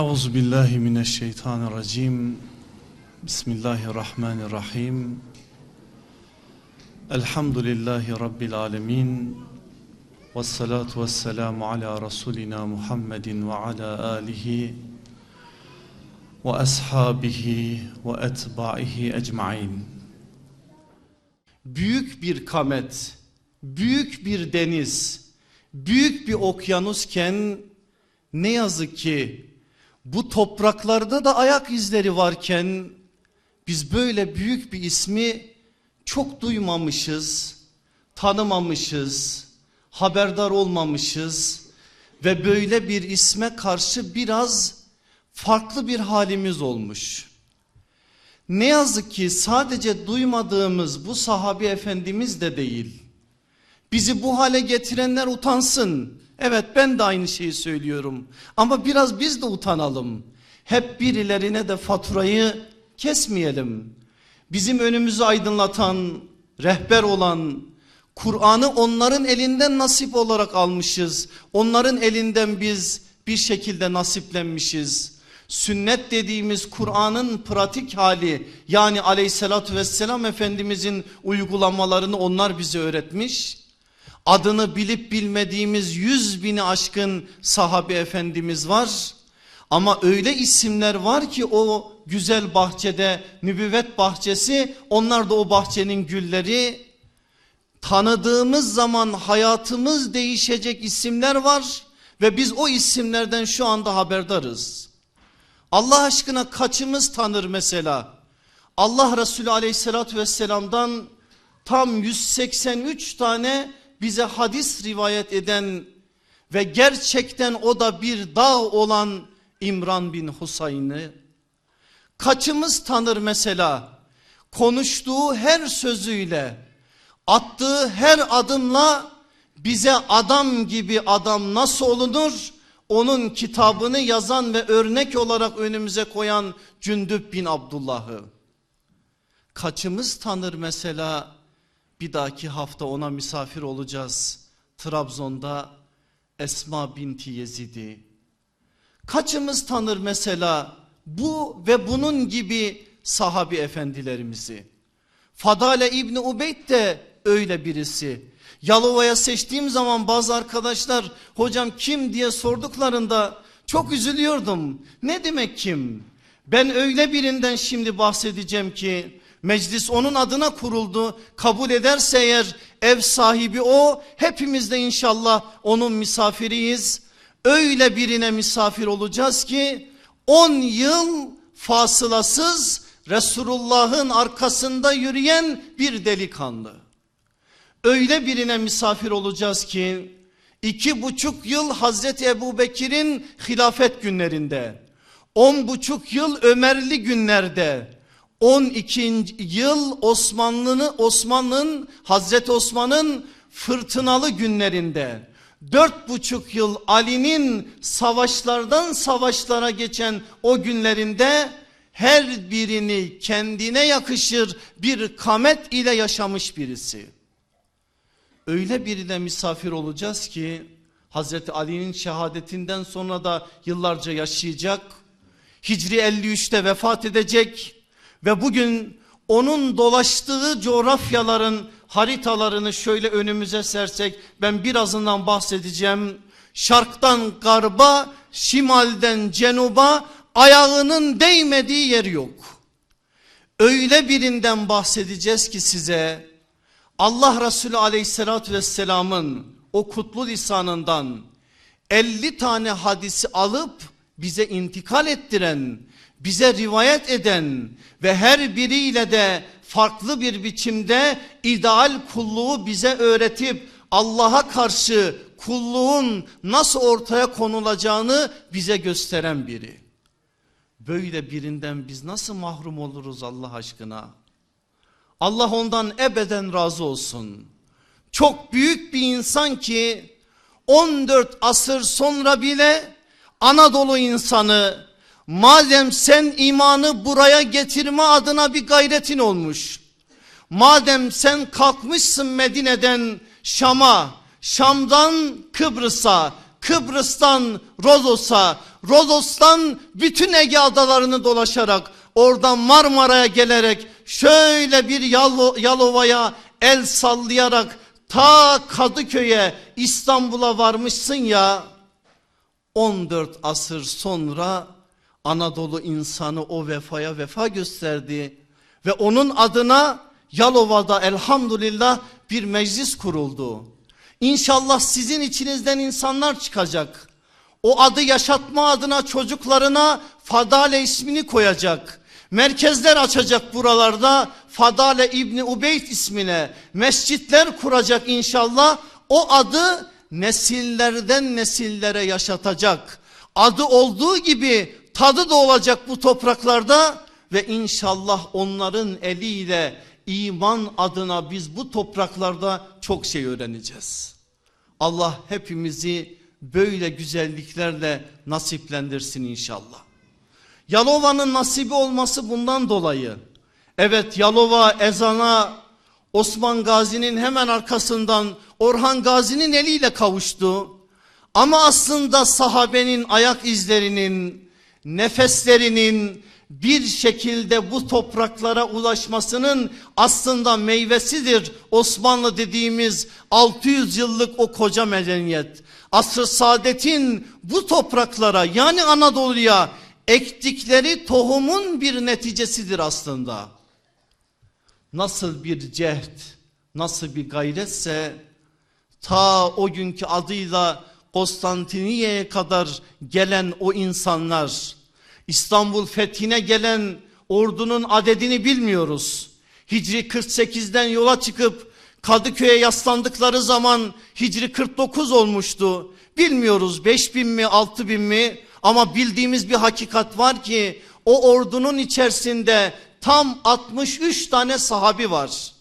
Euzu billahi mineşşeytanirracim. Bismillahirrahmanirrahim. Elhamdülillahi rabbil alamin. Ves salatu vesselamu ala rasulina Muhammedin ve ala alihi ve ashabihi ve etbaihi ecmaîn. Büyük bir kamet, büyük bir deniz, büyük bir okyanusken ne yazık ki bu topraklarda da ayak izleri varken biz böyle büyük bir ismi çok duymamışız, tanımamışız, haberdar olmamışız ve böyle bir isme karşı biraz farklı bir halimiz olmuş. Ne yazık ki sadece duymadığımız bu sahabi efendimiz de değil. Bizi bu hale getirenler utansın. Evet ben de aynı şeyi söylüyorum. Ama biraz biz de utanalım. Hep birilerine de faturayı kesmeyelim. Bizim önümüzü aydınlatan, rehber olan, Kur'an'ı onların elinden nasip olarak almışız. Onların elinden biz bir şekilde nasiplenmişiz. Sünnet dediğimiz Kur'an'ın pratik hali yani aleyhissalatü vesselam Efendimizin uygulamalarını onlar bize öğretmiş adını bilip bilmediğimiz yüz bini aşkın sahabe efendimiz var. Ama öyle isimler var ki o güzel bahçede nübüvvet bahçesi onlar da o bahçenin gülleri. Tanıdığımız zaman hayatımız değişecek isimler var ve biz o isimlerden şu anda haberdarız. Allah aşkına kaçımız tanır mesela? Allah Resulü aleyhissalatü vesselam'dan tam 183 tane bize hadis rivayet eden ve gerçekten o da bir dağ olan İmran bin Husayn'ı kaçımız tanır mesela? Konuştuğu her sözüyle attığı her adımla bize adam gibi adam nasıl olunur? Onun kitabını yazan ve örnek olarak önümüze koyan Cündüp bin Abdullah'ı kaçımız tanır mesela bir dahaki hafta ona misafir olacağız. Trabzon'da Esma binti Yezid'i. Kaçımız tanır mesela bu ve bunun gibi sahabi efendilerimizi. Fadale İbni Ubeyd de öyle birisi. Yalova'ya seçtiğim zaman bazı arkadaşlar hocam kim diye sorduklarında çok üzülüyordum. Ne demek kim? Ben öyle birinden şimdi bahsedeceğim ki Meclis onun adına kuruldu. Kabul ederse eğer ev sahibi o. Hepimiz de inşallah onun misafiriyiz. Öyle birine misafir olacağız ki 10 yıl fasılasız Resulullah'ın arkasında yürüyen bir delikanlı. Öyle birine misafir olacağız ki iki buçuk yıl Hazreti Ebu Bekir'in hilafet günlerinde, on buçuk yıl Ömerli günlerde, 12. yıl Osmanlı'nın Osmanlı'nın Hazreti Osman'ın fırtınalı günlerinde dört buçuk yıl Ali'nin savaşlardan savaşlara geçen o günlerinde her birini kendine yakışır bir kamet ile yaşamış birisi. Öyle birine misafir olacağız ki Hazreti Ali'nin şehadetinden sonra da yıllarca yaşayacak. Hicri 53'te vefat edecek ve bugün onun dolaştığı coğrafyaların haritalarını şöyle önümüze sersek ben birazından bahsedeceğim. Şarktan garba, şimalden cenuba ayağının değmediği yer yok. Öyle birinden bahsedeceğiz ki size Allah Resulü aleyhissalatü vesselamın o kutlu lisanından 50 tane hadisi alıp bize intikal ettiren bize rivayet eden ve her biriyle de farklı bir biçimde ideal kulluğu bize öğretip Allah'a karşı kulluğun nasıl ortaya konulacağını bize gösteren biri. Böyle birinden biz nasıl mahrum oluruz Allah aşkına? Allah ondan ebeden razı olsun. Çok büyük bir insan ki 14 asır sonra bile Anadolu insanı Madem sen imanı buraya getirme adına bir gayretin olmuş. Madem sen kalkmışsın Medine'den Şam'a, Şam'dan Kıbrıs'a, Kıbrıs'tan Rodos'a, Rodos'tan bütün Ege adalarını dolaşarak oradan Marmara'ya gelerek şöyle bir Yalo, Yalova'ya el sallayarak ta Kadıköy'e İstanbul'a varmışsın ya 14 asır sonra Anadolu insanı o vefaya vefa gösterdi ve onun adına Yalova'da elhamdülillah bir meclis kuruldu. İnşallah sizin içinizden insanlar çıkacak. O adı yaşatma adına çocuklarına Fadale ismini koyacak. Merkezler açacak buralarda Fadale İbni Ubeyd ismine mescitler kuracak inşallah. O adı nesillerden nesillere yaşatacak. Adı olduğu gibi tadı da olacak bu topraklarda ve inşallah onların eliyle iman adına biz bu topraklarda çok şey öğreneceğiz. Allah hepimizi böyle güzelliklerle nasiplendirsin inşallah. Yalova'nın nasibi olması bundan dolayı. Evet Yalova ezana Osman Gazi'nin hemen arkasından Orhan Gazi'nin eliyle kavuştu. Ama aslında sahabenin ayak izlerinin, nefeslerinin bir şekilde bu topraklara ulaşmasının aslında meyvesidir. Osmanlı dediğimiz 600 yıllık o koca medeniyet. Asr-ı saadetin bu topraklara yani Anadolu'ya ektikleri tohumun bir neticesidir aslında. Nasıl bir cehd, nasıl bir gayretse ta o günkü adıyla Konstantiniye'ye kadar gelen o insanlar İstanbul fethine gelen ordunun adedini bilmiyoruz. Hicri 48'den yola çıkıp Kadıköy'e yaslandıkları zaman Hicri 49 olmuştu. Bilmiyoruz 5 bin mi 6 bin mi ama bildiğimiz bir hakikat var ki o ordunun içerisinde tam 63 tane sahabi var.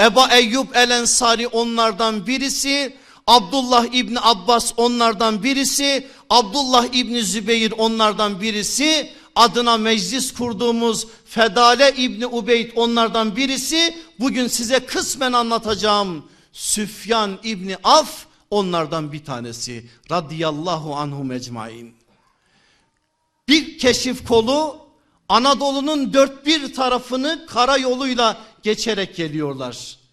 Eba Eyyub El Ensari onlardan birisi, Abdullah İbni Abbas onlardan birisi, Abdullah İbni Zübeyir onlardan birisi, adına meclis kurduğumuz Fedale İbni Ubeyd onlardan birisi, bugün size kısmen anlatacağım Süfyan İbni Af onlardan bir tanesi. Radiyallahu anhum ecmain. Bir keşif kolu Anadolu'nun dört bir tarafını karayoluyla geçerek geliyorlar.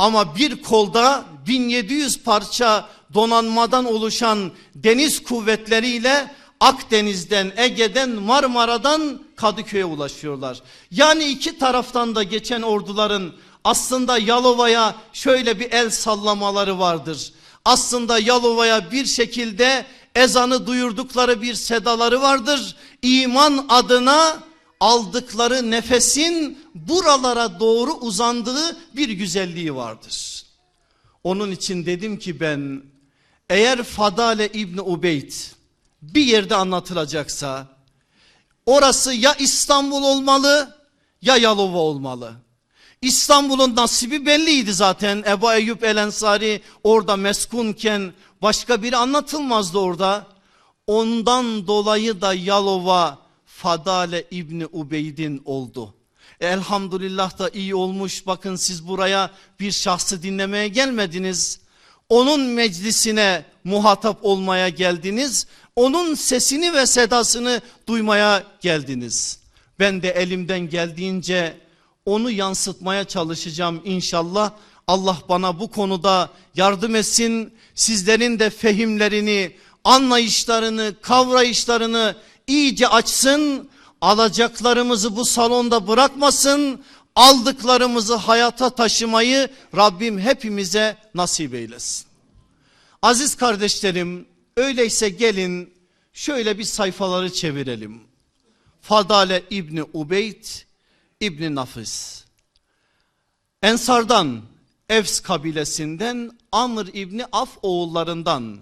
Ama bir kolda 1700 parça donanmadan oluşan deniz kuvvetleriyle Akdeniz'den, Ege'den, Marmara'dan Kadıköy'e ulaşıyorlar. Yani iki taraftan da geçen orduların aslında Yalova'ya şöyle bir el sallamaları vardır. Aslında Yalova'ya bir şekilde ezanı duyurdukları bir sedaları vardır. İman adına aldıkları nefesin buralara doğru uzandığı bir güzelliği vardır. Onun için dedim ki ben eğer Fadale İbni Ubeyd bir yerde anlatılacaksa orası ya İstanbul olmalı ya Yalova olmalı. İstanbul'un nasibi belliydi zaten. Ebu Eyyub El Ensari orada meskunken başka biri anlatılmazdı orada. Ondan dolayı da Yalova Fadale İbni Ubeyd'in oldu. E, elhamdülillah da iyi olmuş. Bakın siz buraya bir şahsı dinlemeye gelmediniz. Onun meclisine muhatap olmaya geldiniz. Onun sesini ve sedasını duymaya geldiniz. Ben de elimden geldiğince onu yansıtmaya çalışacağım inşallah. Allah bana bu konuda yardım etsin. Sizlerin de fehimlerini, anlayışlarını, kavrayışlarını iyice açsın. Alacaklarımızı bu salonda bırakmasın. Aldıklarımızı hayata taşımayı Rabbim hepimize nasip eylesin. Aziz kardeşlerim öyleyse gelin şöyle bir sayfaları çevirelim. Fadale İbni Ubeyd İbni Nafis. Ensardan Evs kabilesinden Amr İbni Af oğullarından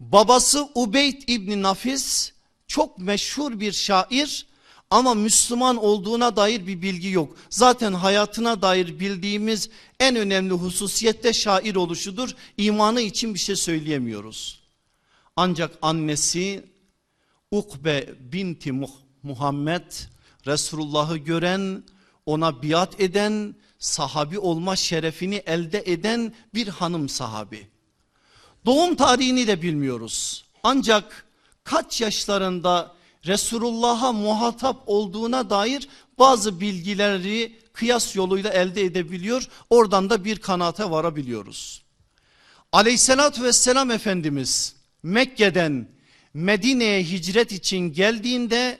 babası Ubeyd İbni Nafis çok meşhur bir şair ama Müslüman olduğuna dair bir bilgi yok. Zaten hayatına dair bildiğimiz en önemli hususiyette şair oluşudur. İmanı için bir şey söyleyemiyoruz. Ancak annesi Ukbe binti Muhammed Resulullah'ı gören ona biat eden sahabi olma şerefini elde eden bir hanım sahabi. Doğum tarihini de bilmiyoruz. Ancak kaç yaşlarında Resulullah'a muhatap olduğuna dair bazı bilgileri kıyas yoluyla elde edebiliyor. Oradan da bir kanaate varabiliyoruz. Aleyhissalatü vesselam Efendimiz Mekke'den Medine'ye hicret için geldiğinde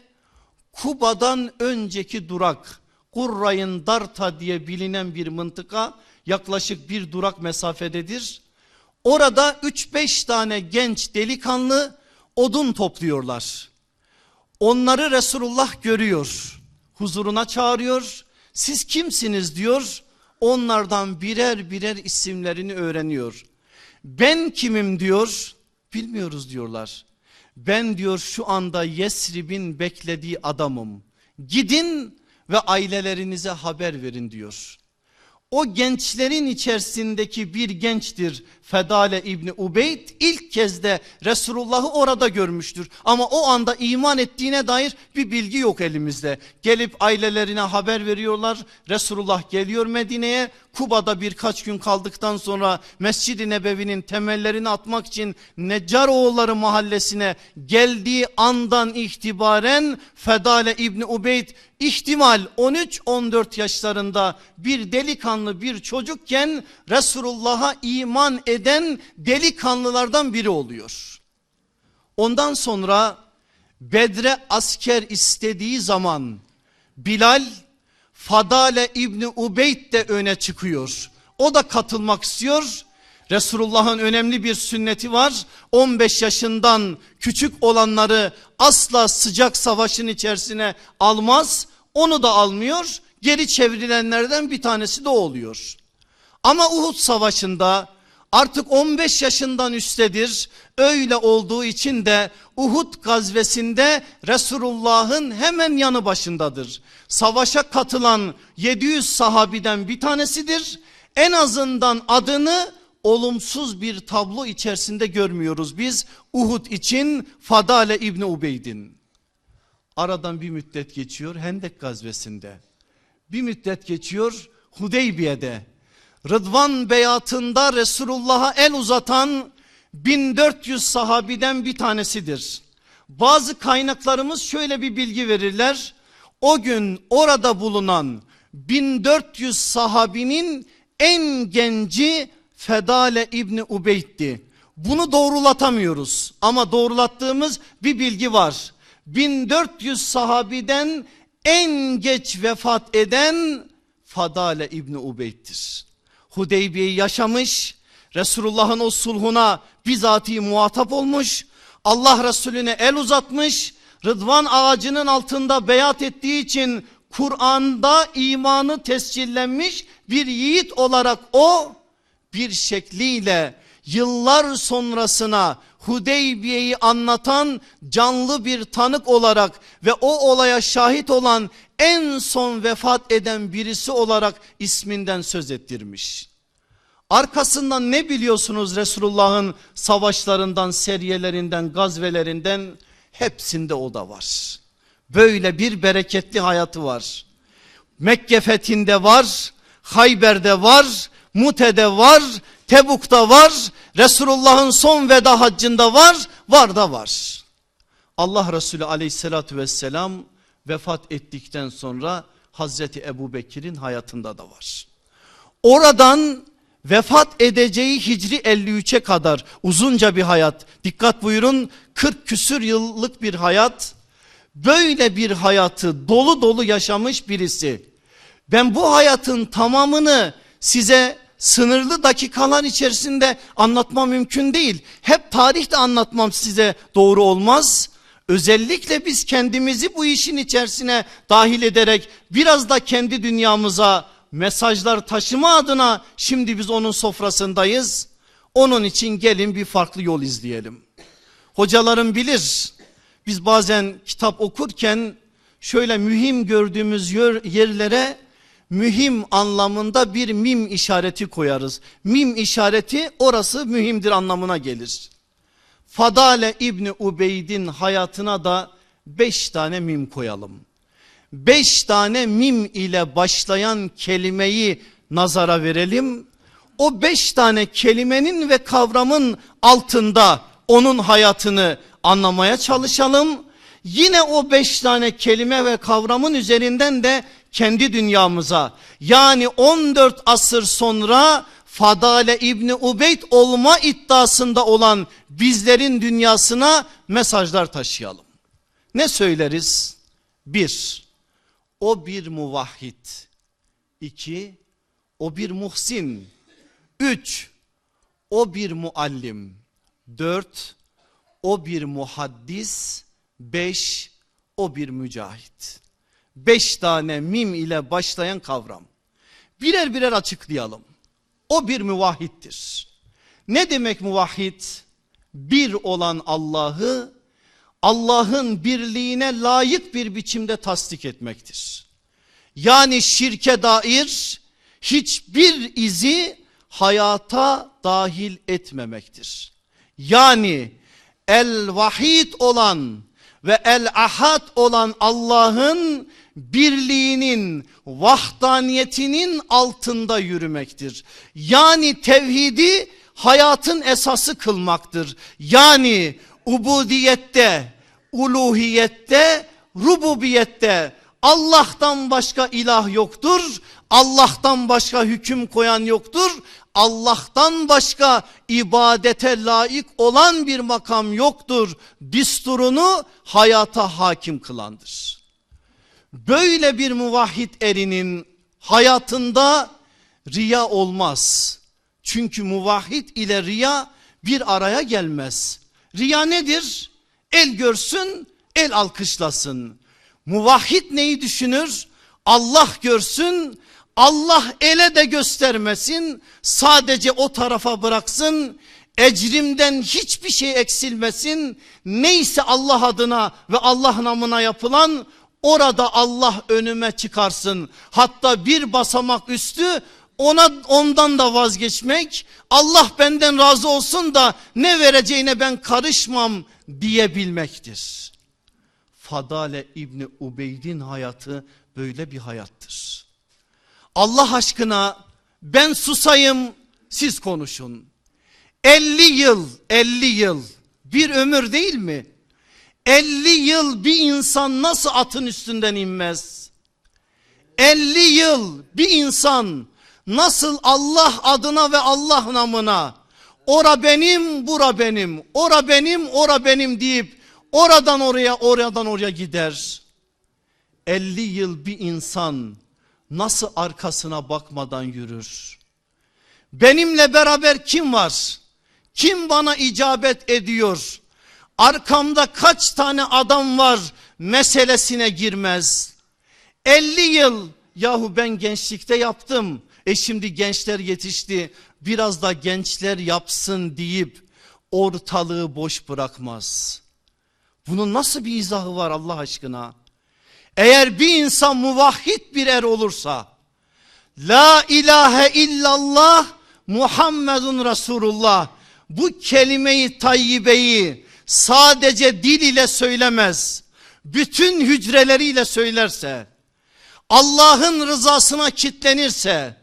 Kuba'dan önceki durak Kurrayın Darta diye bilinen bir mıntıka yaklaşık bir durak mesafededir. Orada 3-5 tane genç delikanlı odun topluyorlar. Onları Resulullah görüyor. Huzuruna çağırıyor. Siz kimsiniz diyor. Onlardan birer birer isimlerini öğreniyor. Ben kimim diyor. Bilmiyoruz diyorlar. Ben diyor şu anda Yesrib'in beklediği adamım. Gidin ve ailelerinize haber verin diyor. O gençlerin içerisindeki bir gençtir Fedale İbni Ubeyd ilk kez de Resulullah'ı orada görmüştür. Ama o anda iman ettiğine dair bir bilgi yok elimizde. Gelip ailelerine haber veriyorlar. Resulullah geliyor Medine'ye. Kuba'da birkaç gün kaldıktan sonra Mescid-i Nebevi'nin temellerini atmak için Neccaroğulları mahallesine geldiği andan itibaren Fedale İbni Ubeyd ihtimal 13-14 yaşlarında bir delikanlı bir çocukken Resulullah'a iman eden delikanlılardan biri oluyor. Ondan sonra Bedre asker istediği zaman Bilal Fadale İbni Ubeyd de öne çıkıyor. O da katılmak istiyor. Resulullah'ın önemli bir sünneti var. 15 yaşından küçük olanları asla sıcak savaşın içerisine almaz. Onu da almıyor. Geri çevrilenlerden bir tanesi de oluyor. Ama Uhud savaşında artık 15 yaşından üsttedir. Öyle olduğu için de Uhud gazvesinde Resulullah'ın hemen yanı başındadır. Savaşa katılan 700 sahabiden bir tanesidir. En azından adını olumsuz bir tablo içerisinde görmüyoruz biz Uhud için Fadale İbni Ubeyd'in. Aradan bir müddet geçiyor Hendek gazvesinde. Bir müddet geçiyor Hudeybiye'de. Rıdvan beyatında Resulullah'a el uzatan 1400 sahabiden bir tanesidir. Bazı kaynaklarımız şöyle bir bilgi verirler. O gün orada bulunan 1400 sahabinin en genci Fedale İbni Ubeyd'di. Bunu doğrulatamıyoruz ama doğrulattığımız bir bilgi var. 1400 sahabiden en geç vefat eden Fadale İbni Ubeyd'dir. Hudeybiye'yi yaşamış, Resulullah'ın o sulhuna bizatihi muhatap olmuş, Allah Resulüne el uzatmış, Rıdvan ağacının altında beyat ettiği için Kur'an'da imanı tescillenmiş bir yiğit olarak o bir şekliyle yıllar sonrasına Hudeybiye'yi anlatan canlı bir tanık olarak ve o olaya şahit olan en son vefat eden birisi olarak isminden söz ettirmiş. Arkasından ne biliyorsunuz Resulullah'ın savaşlarından, seriyelerinden, gazvelerinden hepsinde o da var. Böyle bir bereketli hayatı var. Mekke fethinde var, Hayber'de var, Mute'de var, Tebuk'ta var, Resulullah'ın son veda haccında var, var da var. Allah Resulü aleyhissalatü vesselam vefat ettikten sonra Hazreti Ebu Bekir'in hayatında da var. Oradan vefat edeceği Hicri 53'e kadar uzunca bir hayat. Dikkat buyurun 40 küsür yıllık bir hayat. Böyle bir hayatı dolu dolu yaşamış birisi. Ben bu hayatın tamamını size sınırlı dakikalar içerisinde anlatmam mümkün değil. Hep tarihte anlatmam size doğru olmaz. Özellikle biz kendimizi bu işin içerisine dahil ederek biraz da kendi dünyamıza mesajlar taşıma adına şimdi biz onun sofrasındayız. Onun için gelin bir farklı yol izleyelim. Hocalarım bilir biz bazen kitap okurken şöyle mühim gördüğümüz yerlere mühim anlamında bir mim işareti koyarız. Mim işareti orası mühimdir anlamına gelir. Fadale İbni Ubeyd'in hayatına da beş tane mim koyalım. Beş tane mim ile başlayan kelimeyi nazara verelim. o beş tane kelimenin ve kavramın altında onun hayatını anlamaya çalışalım. Yine o beş tane kelime ve kavramın üzerinden de kendi dünyamıza yani 14 asır sonra Fadale İbni Ubeyd olma iddiasında olan bizlerin dünyasına mesajlar taşıyalım. Ne söyleriz? Bir, o bir muvahhid. İki, o bir muhsin. Üç, o bir muallim. Dört, o bir muhaddis. Beş, o bir mücahit. Beş tane mim ile başlayan kavram. Birer birer açıklayalım. O bir muvahhiddir. Ne demek muvahhid? Bir olan Allah'ı Allah'ın birliğine layık bir biçimde tasdik etmektir. Yani şirke dair hiçbir izi hayata dahil etmemektir. Yani el vahid olan ve el ahad olan Allah'ın birliğinin vahdaniyetinin altında yürümektir. Yani tevhidi hayatın esası kılmaktır. Yani ubudiyette, uluhiyette, rububiyette Allah'tan başka ilah yoktur. Allah'tan başka hüküm koyan yoktur. Allah'tan başka ibadete layık olan bir makam yoktur. Disturunu hayata hakim kılandır. Böyle bir muvahhid erinin hayatında riya olmaz. Çünkü muvahhid ile riya bir araya gelmez. Riya nedir? El görsün, el alkışlasın. Muvahhid neyi düşünür? Allah görsün, Allah ele de göstermesin. Sadece o tarafa bıraksın. Ecrimden hiçbir şey eksilmesin. Neyse Allah adına ve Allah namına yapılan orada Allah önüme çıkarsın. Hatta bir basamak üstü ona ondan da vazgeçmek Allah benden razı olsun da ne vereceğine ben karışmam diyebilmektir. Fadale İbni Ubeyd'in hayatı böyle bir hayattır. Allah aşkına ben susayım siz konuşun. 50 yıl 50 yıl bir ömür değil mi? 50 yıl bir insan nasıl atın üstünden inmez? 50 yıl bir insan nasıl Allah adına ve Allah namına ora benim bura benim ora benim ora benim deyip oradan oraya oradan oraya gider. 50 yıl bir insan nasıl arkasına bakmadan yürür? Benimle beraber kim var? Kim bana icabet ediyor? Arkamda kaç tane adam var meselesine girmez. 50 yıl yahu ben gençlikte yaptım. E şimdi gençler yetişti biraz da gençler yapsın deyip ortalığı boş bırakmaz. Bunun nasıl bir izahı var Allah aşkına? Eğer bir insan muvahhid bir er olursa La ilahe illallah Muhammedun Resulullah bu kelimeyi tayyibeyi sadece dil ile söylemez. Bütün hücreleriyle söylerse Allah'ın rızasına kitlenirse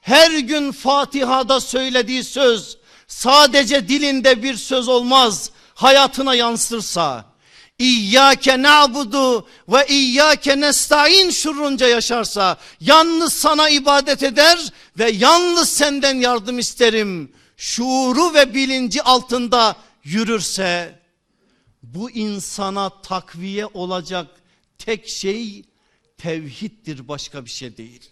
her gün Fatiha'da söylediği söz sadece dilinde bir söz olmaz hayatına yansırsa İyyâke na'budu ve iyyâke nesta'in şurrunca yaşarsa yalnız sana ibadet eder ve yalnız senden yardım isterim şuuru ve bilinci altında yürürse bu insana takviye olacak tek şey tevhiddir başka bir şey değil.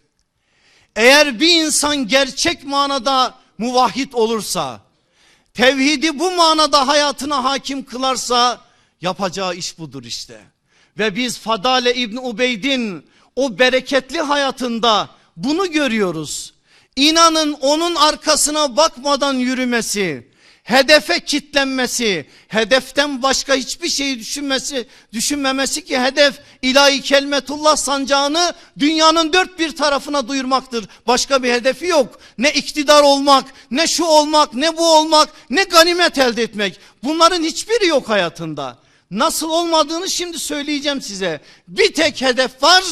Eğer bir insan gerçek manada muvahhid olursa, tevhidi bu manada hayatına hakim kılarsa yapacağı iş budur işte. Ve biz Fadale İbni Ubeyd'in o bereketli hayatında bunu görüyoruz. İnanın onun arkasına bakmadan yürümesi, hedefe kitlenmesi, hedeften başka hiçbir şey düşünmesi, düşünmemesi ki hedef ilahi kelmetullah sancağını dünyanın dört bir tarafına duyurmaktır. Başka bir hedefi yok. Ne iktidar olmak, ne şu olmak, ne bu olmak, ne ganimet elde etmek. Bunların hiçbiri yok hayatında. Nasıl olmadığını şimdi söyleyeceğim size. Bir tek hedef var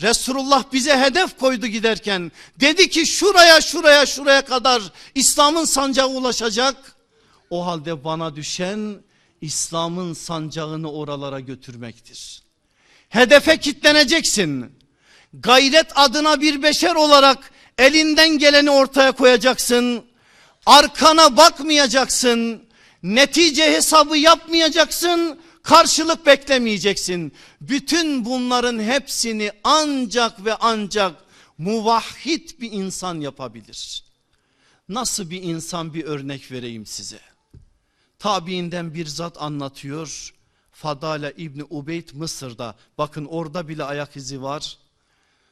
Resulullah bize hedef koydu giderken. Dedi ki şuraya şuraya şuraya kadar İslam'ın sancağı ulaşacak. O halde bana düşen İslam'ın sancağını oralara götürmektir. Hedefe kitleneceksin. Gayret adına bir beşer olarak elinden geleni ortaya koyacaksın. Arkana bakmayacaksın. Netice hesabı yapmayacaksın. Karşılık beklemeyeceksin. Bütün bunların hepsini ancak ve ancak muvahhid bir insan yapabilir. Nasıl bir insan bir örnek vereyim size. Tabiinden bir zat anlatıyor. Fadale İbni Ubeyd Mısır'da. Bakın orada bile ayak izi var.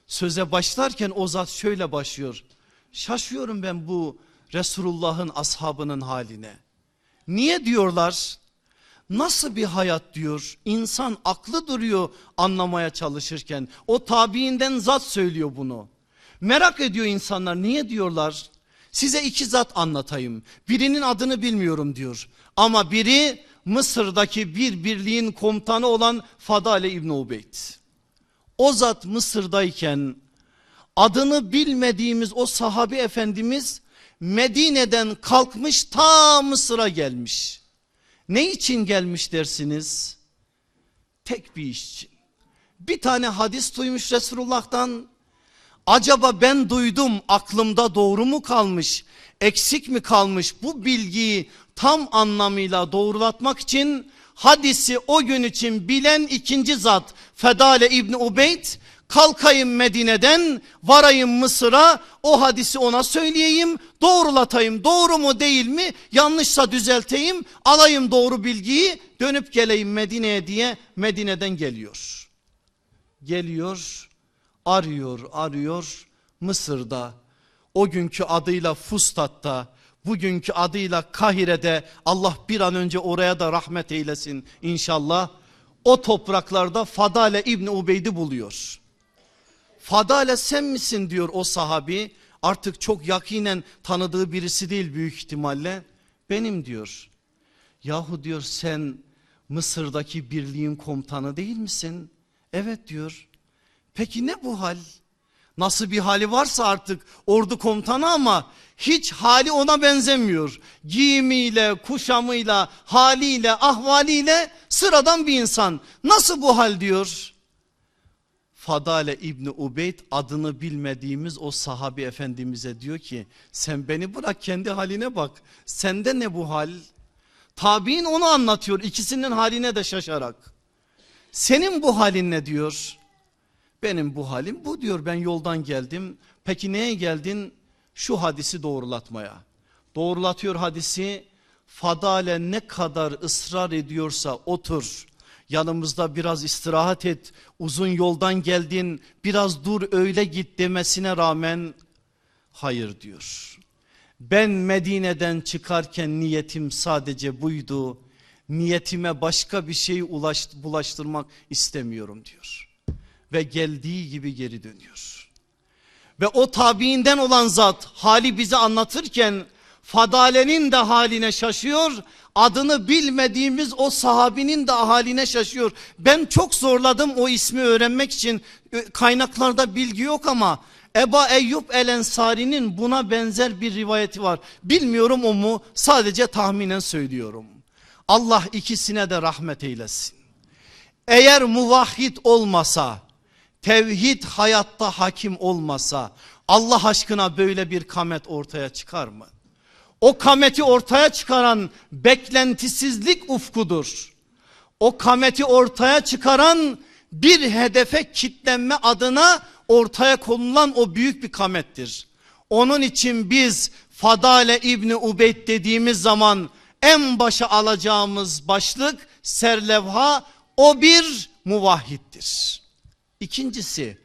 Söze başlarken o zat şöyle başlıyor. Şaşıyorum ben bu Resulullah'ın ashabının haline. Niye diyorlar? Nasıl bir hayat diyor. İnsan aklı duruyor anlamaya çalışırken. O tabiinden zat söylüyor bunu. Merak ediyor insanlar niye diyorlar? Size iki zat anlatayım. Birinin adını bilmiyorum diyor. Ama biri Mısır'daki bir birliğin komutanı olan Fadale İbni Ubeyd. O zat Mısır'dayken adını bilmediğimiz o sahabi efendimiz Medine'den kalkmış ta Mısır'a gelmiş. Ne için gelmiş dersiniz? Tek bir iş için. Bir tane hadis duymuş Resulullah'tan. Acaba ben duydum aklımda doğru mu kalmış, eksik mi kalmış bu bilgiyi tam anlamıyla doğrulatmak için hadisi o gün için bilen ikinci zat Fedale İbni Ubeyd kalkayım Medine'den varayım Mısır'a o hadisi ona söyleyeyim doğrulatayım doğru mu değil mi yanlışsa düzelteyim alayım doğru bilgiyi dönüp geleyim Medine'ye diye Medine'den geliyor. Geliyor arıyor arıyor Mısır'da o günkü adıyla Fustat'ta bugünkü adıyla Kahire'de Allah bir an önce oraya da rahmet eylesin inşallah. O topraklarda Fadale İbni Ubeyd'i buluyor. Fadale sen misin diyor o sahabi. Artık çok yakinen tanıdığı birisi değil büyük ihtimalle. Benim diyor. Yahu diyor sen Mısır'daki birliğin komutanı değil misin? Evet diyor. Peki ne bu hal? Nasıl bir hali varsa artık ordu komutanı ama hiç hali ona benzemiyor. Giyimiyle, kuşamıyla, haliyle, ahvaliyle sıradan bir insan. Nasıl bu hal diyor? Fadale İbni Ubeyd adını bilmediğimiz o sahabi efendimize diyor ki sen beni bırak kendi haline bak. Sende ne bu hal? Tabi'in onu anlatıyor ikisinin haline de şaşarak. Senin bu halin ne diyor? Benim bu halim bu diyor ben yoldan geldim. Peki neye geldin? Şu hadisi doğrulatmaya. Doğrulatıyor hadisi. Fadale ne kadar ısrar ediyorsa otur. Yanımızda biraz istirahat et. Uzun yoldan geldin. Biraz dur öyle git demesine rağmen hayır diyor. Ben Medine'den çıkarken niyetim sadece buydu. Niyetime başka bir şey bulaştırmak istemiyorum diyor ve geldiği gibi geri dönüyor. Ve o tabiinden olan zat hali bize anlatırken Fadale'nin de haline şaşıyor. Adını bilmediğimiz o sahabinin de haline şaşıyor. Ben çok zorladım o ismi öğrenmek için. Kaynaklarda bilgi yok ama Eba Eyyub El Ensari'nin buna benzer bir rivayeti var. Bilmiyorum o mu sadece tahminen söylüyorum. Allah ikisine de rahmet eylesin. Eğer muvahhid olmasa tevhid hayatta hakim olmasa Allah aşkına böyle bir kamet ortaya çıkar mı? O kameti ortaya çıkaran beklentisizlik ufkudur. O kameti ortaya çıkaran bir hedefe kitlenme adına ortaya konulan o büyük bir kamettir. Onun için biz Fadale İbni Ubeyd dediğimiz zaman en başa alacağımız başlık serlevha o bir muvahhiddir. İkincisi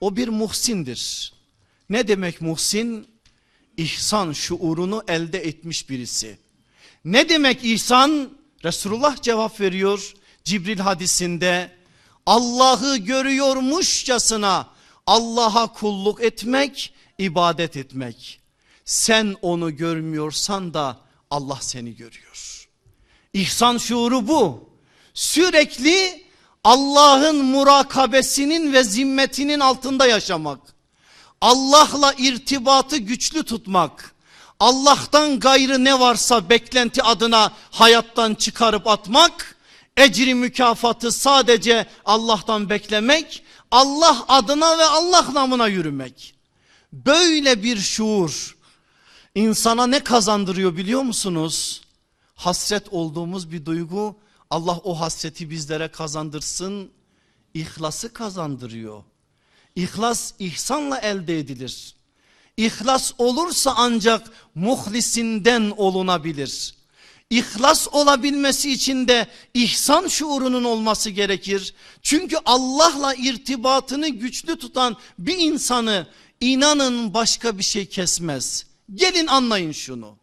o bir muhsindir. Ne demek muhsin? İhsan şuurunu elde etmiş birisi. Ne demek ihsan? Resulullah cevap veriyor Cibril hadisinde. Allah'ı görüyormuşçasına Allah'a kulluk etmek, ibadet etmek. Sen onu görmüyorsan da Allah seni görüyor. İhsan şuuru bu. Sürekli Allah'ın murakabesinin ve zimmetinin altında yaşamak. Allah'la irtibatı güçlü tutmak. Allah'tan gayrı ne varsa beklenti adına hayattan çıkarıp atmak. Ecri mükafatı sadece Allah'tan beklemek. Allah adına ve Allah namına yürümek. Böyle bir şuur insana ne kazandırıyor biliyor musunuz? Hasret olduğumuz bir duygu Allah o hasreti bizlere kazandırsın. İhlası kazandırıyor. İhlas ihsanla elde edilir. İhlas olursa ancak muhlisinden olunabilir. İhlas olabilmesi için de ihsan şuurunun olması gerekir. Çünkü Allah'la irtibatını güçlü tutan bir insanı inanın başka bir şey kesmez. Gelin anlayın şunu.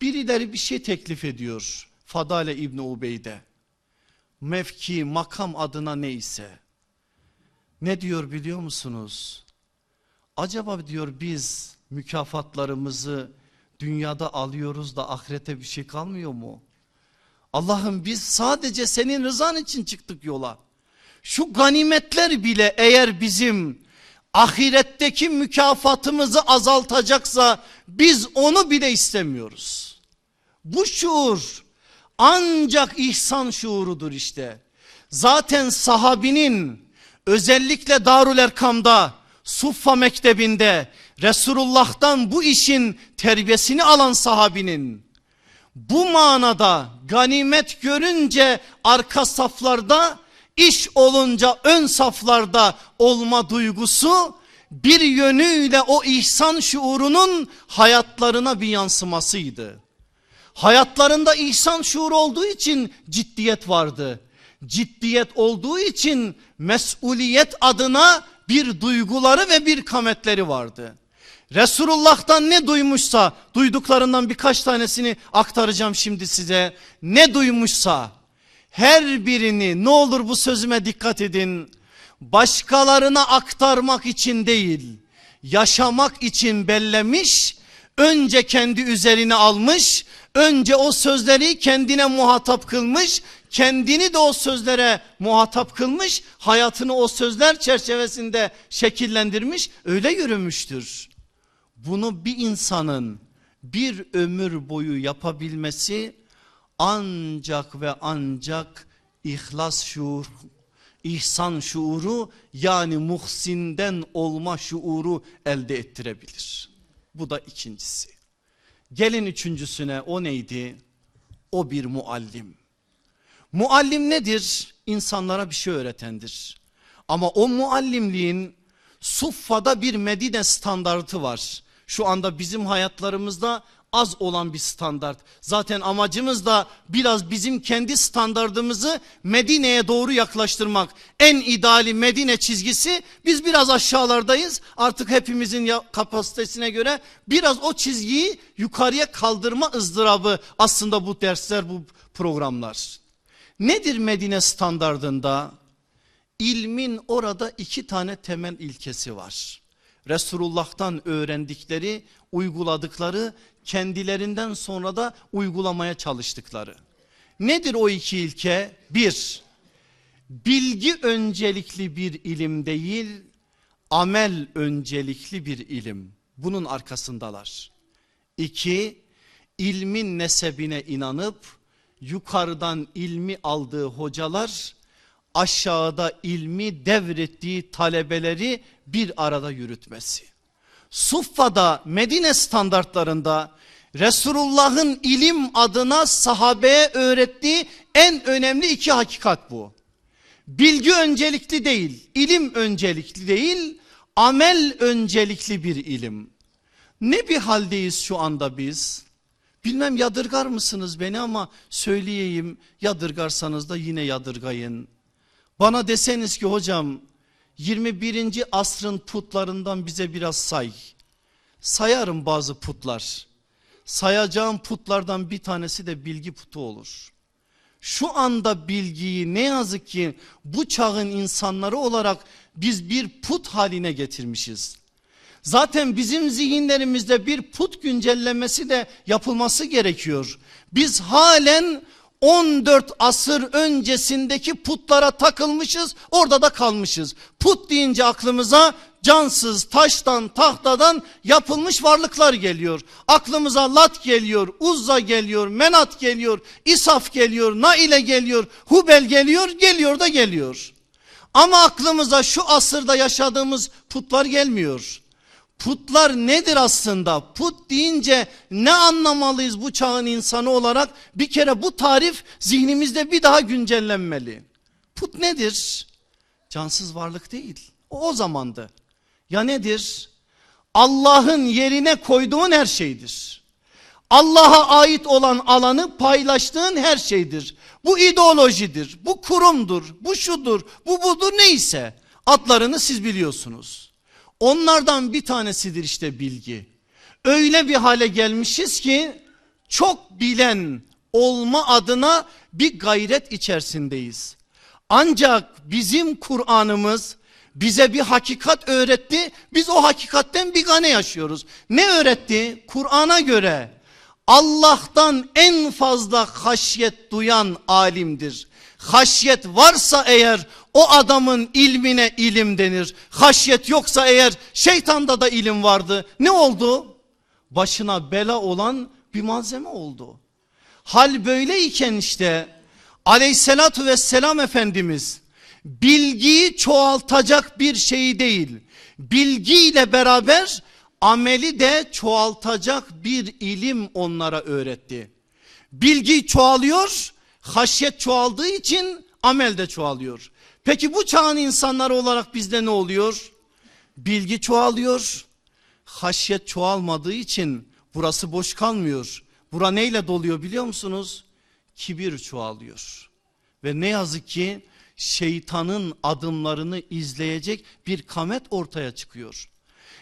Birileri bir şey teklif ediyor. Fadale İbni Ubeyde. Mevki, makam adına neyse. Ne diyor biliyor musunuz? Acaba diyor biz mükafatlarımızı dünyada alıyoruz da ahirete bir şey kalmıyor mu? Allah'ım biz sadece senin rızan için çıktık yola. Şu ganimetler bile eğer bizim ahiretteki mükafatımızı azaltacaksa biz onu bile istemiyoruz. Bu şuur ancak ihsan şuurudur işte. Zaten sahabinin özellikle Darül Erkam'da Suffa mektebinde Resulullah'tan bu işin terbiyesini alan sahabinin bu manada ganimet görünce arka saflarda iş olunca ön saflarda olma duygusu bir yönüyle o ihsan şuurunun hayatlarına bir yansımasıydı. Hayatlarında ihsan şuuru olduğu için ciddiyet vardı. Ciddiyet olduğu için mesuliyet adına bir duyguları ve bir kametleri vardı. Resulullah'tan ne duymuşsa duyduklarından birkaç tanesini aktaracağım şimdi size. Ne duymuşsa her birini ne olur bu sözüme dikkat edin. Başkalarına aktarmak için değil yaşamak için bellemiş önce kendi üzerine almış önce o sözleri kendine muhatap kılmış kendini de o sözlere muhatap kılmış hayatını o sözler çerçevesinde şekillendirmiş öyle yürümüştür. Bunu bir insanın bir ömür boyu yapabilmesi ancak ve ancak ihlas şuur, ihsan şuuru yani muhsinden olma şuuru elde ettirebilir. Bu da ikincisi. Gelin üçüncüsüne o neydi? O bir muallim. Muallim nedir? İnsanlara bir şey öğretendir. Ama o muallimliğin Suffa'da bir Medine standartı var. Şu anda bizim hayatlarımızda az olan bir standart. Zaten amacımız da biraz bizim kendi standardımızı Medine'ye doğru yaklaştırmak. En ideali Medine çizgisi biz biraz aşağılardayız. Artık hepimizin kapasitesine göre biraz o çizgiyi yukarıya kaldırma ızdırabı aslında bu dersler bu programlar. Nedir Medine standardında? İlmin orada iki tane temel ilkesi var. Resulullah'tan öğrendikleri, uyguladıkları, kendilerinden sonra da uygulamaya çalıştıkları. Nedir o iki ilke? Bir, bilgi öncelikli bir ilim değil, amel öncelikli bir ilim. Bunun arkasındalar. İki, ilmin nesebine inanıp yukarıdan ilmi aldığı hocalar aşağıda ilmi devrettiği talebeleri bir arada yürütmesi. Suffa'da Medine standartlarında Resulullah'ın ilim adına sahabeye öğrettiği en önemli iki hakikat bu. Bilgi öncelikli değil, ilim öncelikli değil, amel öncelikli bir ilim. Ne bir haldeyiz şu anda biz? Bilmem yadırgar mısınız beni ama söyleyeyim yadırgarsanız da yine yadırgayın. Bana deseniz ki hocam 21. asrın putlarından bize biraz say. Sayarım bazı putlar. Sayacağım putlardan bir tanesi de bilgi putu olur. Şu anda bilgiyi ne yazık ki bu çağın insanları olarak biz bir put haline getirmişiz. Zaten bizim zihinlerimizde bir put güncellemesi de yapılması gerekiyor. Biz halen 14 asır öncesindeki putlara takılmışız orada da kalmışız. Put deyince aklımıza cansız taştan tahtadan yapılmış varlıklar geliyor. Aklımıza Lat geliyor, Uzza geliyor, Menat geliyor, İsaf geliyor, Naile geliyor, Hubel geliyor, geliyor da geliyor. Ama aklımıza şu asırda yaşadığımız putlar gelmiyor. Putlar nedir aslında? Put deyince ne anlamalıyız bu çağın insanı olarak? Bir kere bu tarif zihnimizde bir daha güncellenmeli. Put nedir? Cansız varlık değil. O o zamandı. Ya nedir? Allah'ın yerine koyduğun her şeydir. Allah'a ait olan alanı paylaştığın her şeydir. Bu ideolojidir, bu kurumdur, bu şudur, bu budur neyse. Adlarını siz biliyorsunuz. Onlardan bir tanesidir işte bilgi. Öyle bir hale gelmişiz ki çok bilen olma adına bir gayret içerisindeyiz. Ancak bizim Kur'an'ımız bize bir hakikat öğretti. Biz o hakikatten bir gane yaşıyoruz. Ne öğretti? Kur'an'a göre Allah'tan en fazla haşyet duyan alimdir. Haşyet varsa eğer o adamın ilmine ilim denir. Haşyet yoksa eğer şeytanda da ilim vardı. Ne oldu? Başına bela olan bir malzeme oldu. Hal böyleyken işte aleyhissalatu vesselam Efendimiz bilgiyi çoğaltacak bir şey değil. Bilgiyle beraber ameli de çoğaltacak bir ilim onlara öğretti. Bilgi çoğalıyor, haşyet çoğaldığı için amel de çoğalıyor. Peki bu çağın insanları olarak bizde ne oluyor? Bilgi çoğalıyor, haşyet çoğalmadığı için burası boş kalmıyor. Bura neyle doluyor biliyor musunuz? Kibir çoğalıyor. Ve ne yazık ki şeytanın adımlarını izleyecek bir kamet ortaya çıkıyor.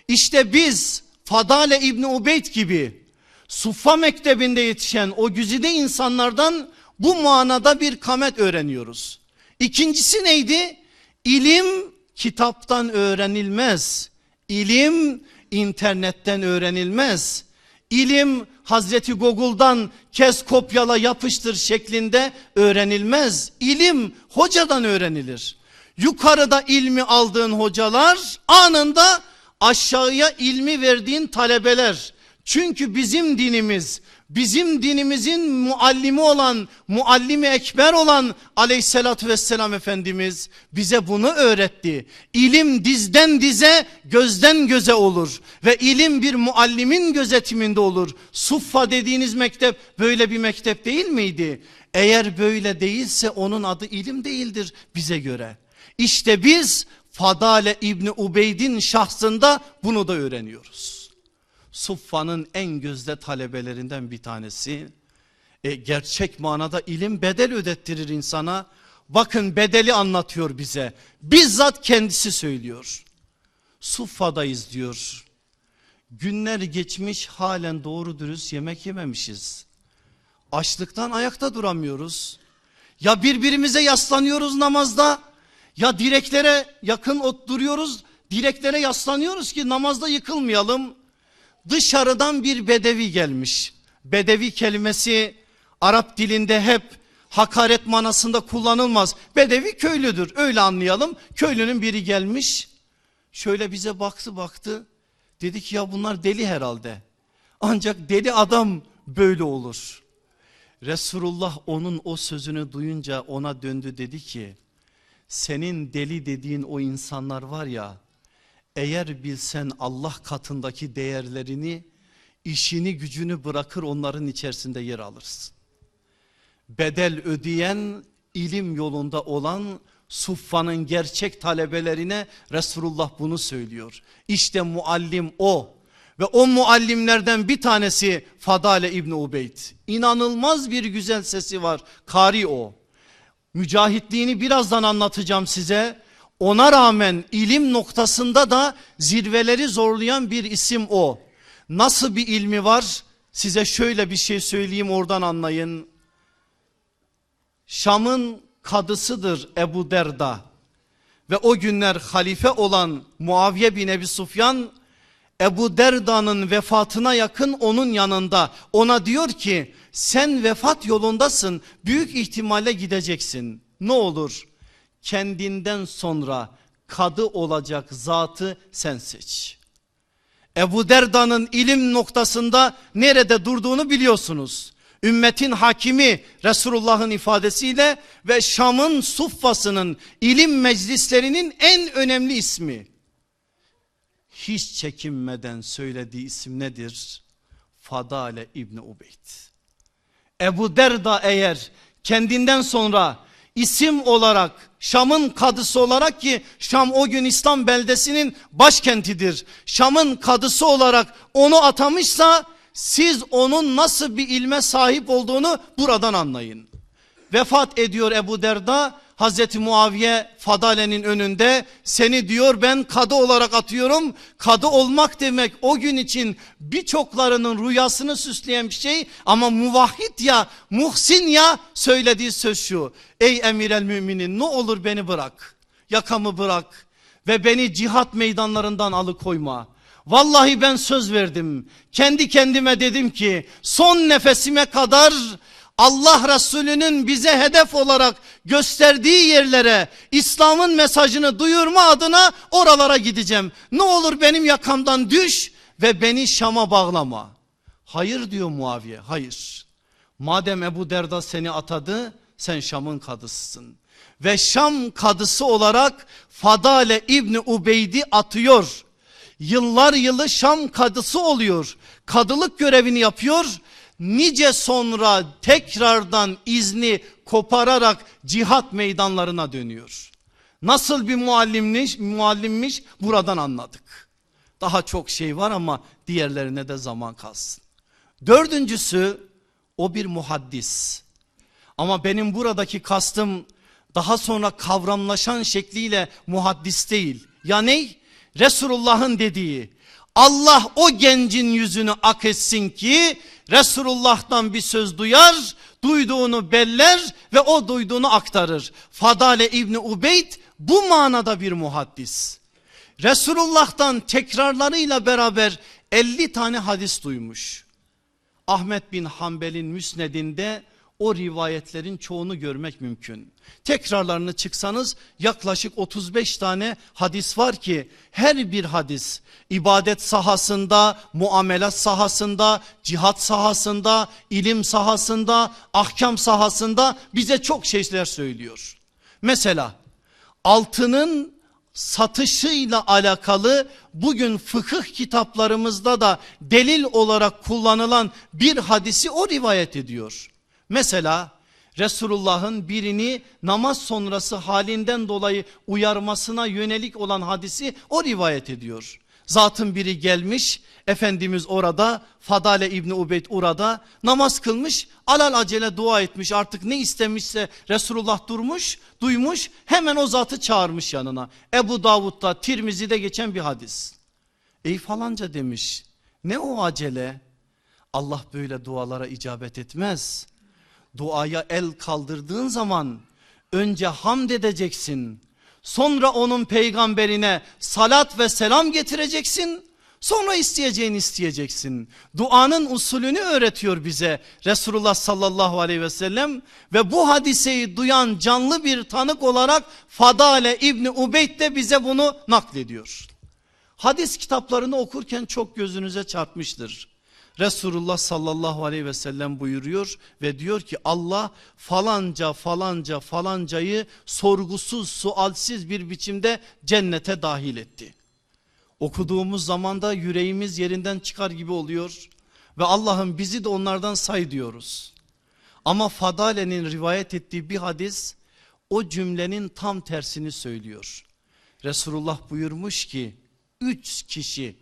İşte biz Fadale İbni Ubeyd gibi Suffa mektebinde yetişen o güzide insanlardan bu manada bir kamet öğreniyoruz. İkincisi neydi? İlim kitaptan öğrenilmez. İlim internetten öğrenilmez. İlim Hazreti Google'dan kes kopyala yapıştır şeklinde öğrenilmez. İlim hocadan öğrenilir. Yukarıda ilmi aldığın hocalar anında aşağıya ilmi verdiğin talebeler. Çünkü bizim dinimiz bizim dinimizin muallimi olan muallimi ekber olan aleyhissalatü vesselam Efendimiz bize bunu öğretti. İlim dizden dize gözden göze olur ve ilim bir muallimin gözetiminde olur. Suffa dediğiniz mektep böyle bir mektep değil miydi? Eğer böyle değilse onun adı ilim değildir bize göre. İşte biz Fadale İbni Ubeyd'in şahsında bunu da öğreniyoruz. Suffa'nın en gözde talebelerinden bir tanesi. E, gerçek manada ilim bedel ödettirir insana. Bakın bedeli anlatıyor bize. Bizzat kendisi söylüyor. Suffa'dayız diyor. Günler geçmiş halen doğru dürüst yemek yememişiz. Açlıktan ayakta duramıyoruz. Ya birbirimize yaslanıyoruz namazda ya direklere yakın duruyoruz direklere yaslanıyoruz ki namazda yıkılmayalım. Dışarıdan bir bedevi gelmiş. Bedevi kelimesi Arap dilinde hep hakaret manasında kullanılmaz. Bedevi köylüdür öyle anlayalım. Köylünün biri gelmiş şöyle bize baktı baktı. Dedi ki ya bunlar deli herhalde. Ancak deli adam böyle olur. Resulullah onun o sözünü duyunca ona döndü dedi ki senin deli dediğin o insanlar var ya eğer bilsen Allah katındaki değerlerini işini gücünü bırakır onların içerisinde yer alırsın. Bedel ödeyen ilim yolunda olan Suffa'nın gerçek talebelerine Resulullah bunu söylüyor. İşte muallim o ve o muallimlerden bir tanesi Fadale İbni Ubeyd. İnanılmaz bir güzel sesi var. Kari o. Mücahitliğini birazdan anlatacağım size. Ona rağmen ilim noktasında da zirveleri zorlayan bir isim o. Nasıl bir ilmi var? Size şöyle bir şey söyleyeyim oradan anlayın. Şam'ın kadısıdır Ebu Derda. Ve o günler halife olan Muaviye bin Ebi Sufyan Ebu Derda'nın vefatına yakın onun yanında ona diyor ki sen vefat yolundasın büyük ihtimalle gideceksin. Ne olur kendinden sonra kadı olacak zatı sen seç. Ebu Derda'nın ilim noktasında nerede durduğunu biliyorsunuz. Ümmetin hakimi Resulullah'ın ifadesiyle ve Şam'ın suffasının ilim meclislerinin en önemli ismi. Hiç çekinmeden söylediği isim nedir? Fadale İbni Ubeyd. Ebu Derda eğer kendinden sonra isim olarak Şam'ın kadısı olarak ki Şam o gün İslam beldesinin başkentidir. Şam'ın kadısı olarak onu atamışsa siz onun nasıl bir ilme sahip olduğunu buradan anlayın. Vefat ediyor Ebu Derda Hazreti Muaviye Fadale'nin önünde seni diyor ben kadı olarak atıyorum. Kadı olmak demek o gün için birçoklarının rüyasını süsleyen bir şey ama muvahhid ya muhsin ya söylediği söz şu. Ey emir el müminin ne olur beni bırak yakamı bırak ve beni cihat meydanlarından alıkoyma. Vallahi ben söz verdim. Kendi kendime dedim ki son nefesime kadar Allah Resulü'nün bize hedef olarak gösterdiği yerlere İslam'ın mesajını duyurma adına oralara gideceğim. Ne olur benim yakamdan düş ve beni Şam'a bağlama. Hayır diyor Muaviye hayır. Madem Ebu Derda seni atadı sen Şam'ın kadısısın. Ve Şam kadısı olarak Fadale İbni Ubeyd'i atıyor. Yıllar yılı Şam kadısı oluyor. Kadılık görevini yapıyor nice sonra tekrardan izni kopararak cihat meydanlarına dönüyor. Nasıl bir muallimmiş, muallimmiş buradan anladık. Daha çok şey var ama diğerlerine de zaman kalsın. Dördüncüsü o bir muhaddis. Ama benim buradaki kastım daha sonra kavramlaşan şekliyle muhaddis değil. Ya ne? Resulullah'ın dediği Allah o gencin yüzünü ak etsin ki Resulullah'tan bir söz duyar, duyduğunu beller ve o duyduğunu aktarır. Fadale İbni Ubeyd bu manada bir muhaddis. Resulullah'tan tekrarlarıyla beraber 50 tane hadis duymuş. Ahmet bin Hanbel'in müsnedinde o rivayetlerin çoğunu görmek mümkün. Tekrarlarını çıksanız yaklaşık 35 tane hadis var ki her bir hadis ibadet sahasında, muamelat sahasında, cihat sahasında, ilim sahasında, ahkam sahasında bize çok şeyler söylüyor. Mesela altının satışıyla alakalı bugün fıkıh kitaplarımızda da delil olarak kullanılan bir hadisi o rivayet ediyor. Mesela Resulullah'ın birini namaz sonrası halinden dolayı uyarmasına yönelik olan hadisi o rivayet ediyor. Zatın biri gelmiş Efendimiz orada Fadale İbni Ubeyd orada namaz kılmış alal acele dua etmiş artık ne istemişse Resulullah durmuş duymuş hemen o zatı çağırmış yanına. Ebu Davud'da Tirmizi'de geçen bir hadis. Ey falanca demiş ne o acele Allah böyle dualara icabet etmez duaya el kaldırdığın zaman önce hamd edeceksin. Sonra onun peygamberine salat ve selam getireceksin. Sonra isteyeceğini isteyeceksin. Duanın usulünü öğretiyor bize Resulullah sallallahu aleyhi ve sellem. Ve bu hadiseyi duyan canlı bir tanık olarak Fadale İbni Ubeyd de bize bunu naklediyor. Hadis kitaplarını okurken çok gözünüze çarpmıştır. Resulullah sallallahu aleyhi ve sellem buyuruyor ve diyor ki Allah falanca falanca falancayı sorgusuz sualsiz bir biçimde cennete dahil etti. Okuduğumuz zaman da yüreğimiz yerinden çıkar gibi oluyor ve Allah'ım bizi de onlardan say diyoruz. Ama Fadale'nin rivayet ettiği bir hadis o cümlenin tam tersini söylüyor. Resulullah buyurmuş ki üç kişi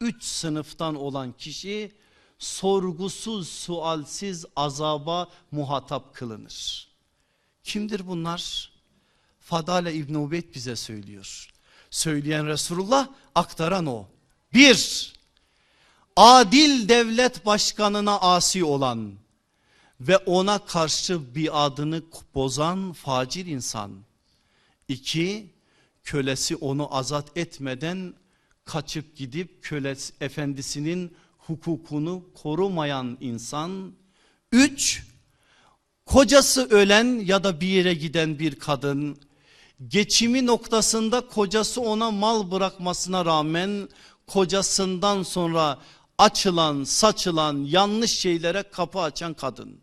üç sınıftan olan kişi sorgusuz sualsiz azaba muhatap kılınır. Kimdir bunlar? Fadale İbni Ubeyd bize söylüyor. Söyleyen Resulullah aktaran o. Bir, adil devlet başkanına asi olan ve ona karşı bir adını bozan facir insan. İki, kölesi onu azat etmeden kaçıp gidip köle efendisinin hukukunu korumayan insan. Üç, kocası ölen ya da bir yere giden bir kadın geçimi noktasında kocası ona mal bırakmasına rağmen kocasından sonra açılan saçılan yanlış şeylere kapı açan kadın.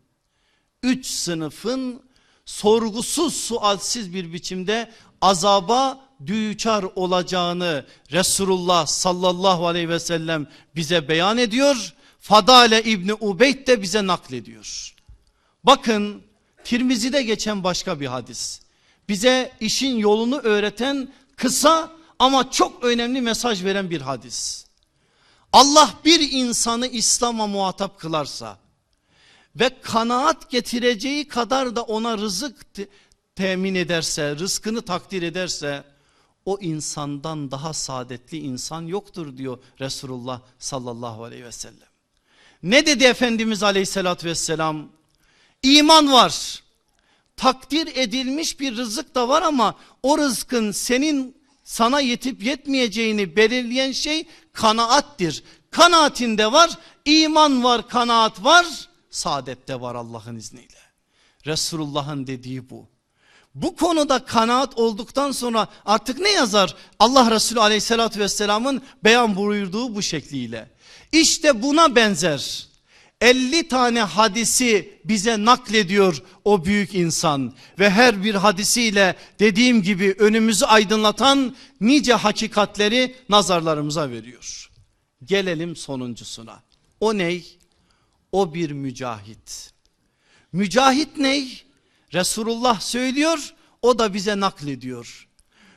Üç sınıfın sorgusuz sualsiz bir biçimde azaba düçar olacağını Resulullah sallallahu aleyhi ve sellem bize beyan ediyor. Fadale İbni Ubeyd de bize naklediyor. Bakın Tirmizi'de geçen başka bir hadis. Bize işin yolunu öğreten kısa ama çok önemli mesaj veren bir hadis. Allah bir insanı İslam'a muhatap kılarsa ve kanaat getireceği kadar da ona rızık temin ederse, rızkını takdir ederse o insandan daha saadetli insan yoktur diyor Resulullah sallallahu aleyhi ve sellem. Ne dedi Efendimiz aleyhissalatü vesselam? İman var. Takdir edilmiş bir rızık da var ama o rızkın senin sana yetip yetmeyeceğini belirleyen şey kanaattir. Kanaatinde var, iman var, kanaat var, saadette var Allah'ın izniyle. Resulullah'ın dediği bu. Bu konuda kanaat olduktan sonra artık ne yazar? Allah Resulü aleyhissalatü vesselamın beyan buyurduğu bu şekliyle. İşte buna benzer 50 tane hadisi bize naklediyor o büyük insan ve her bir hadisiyle dediğim gibi önümüzü aydınlatan nice hakikatleri nazarlarımıza veriyor. Gelelim sonuncusuna. O ney? O bir mücahit. Mücahit ney? Resulullah söylüyor o da bize naklediyor.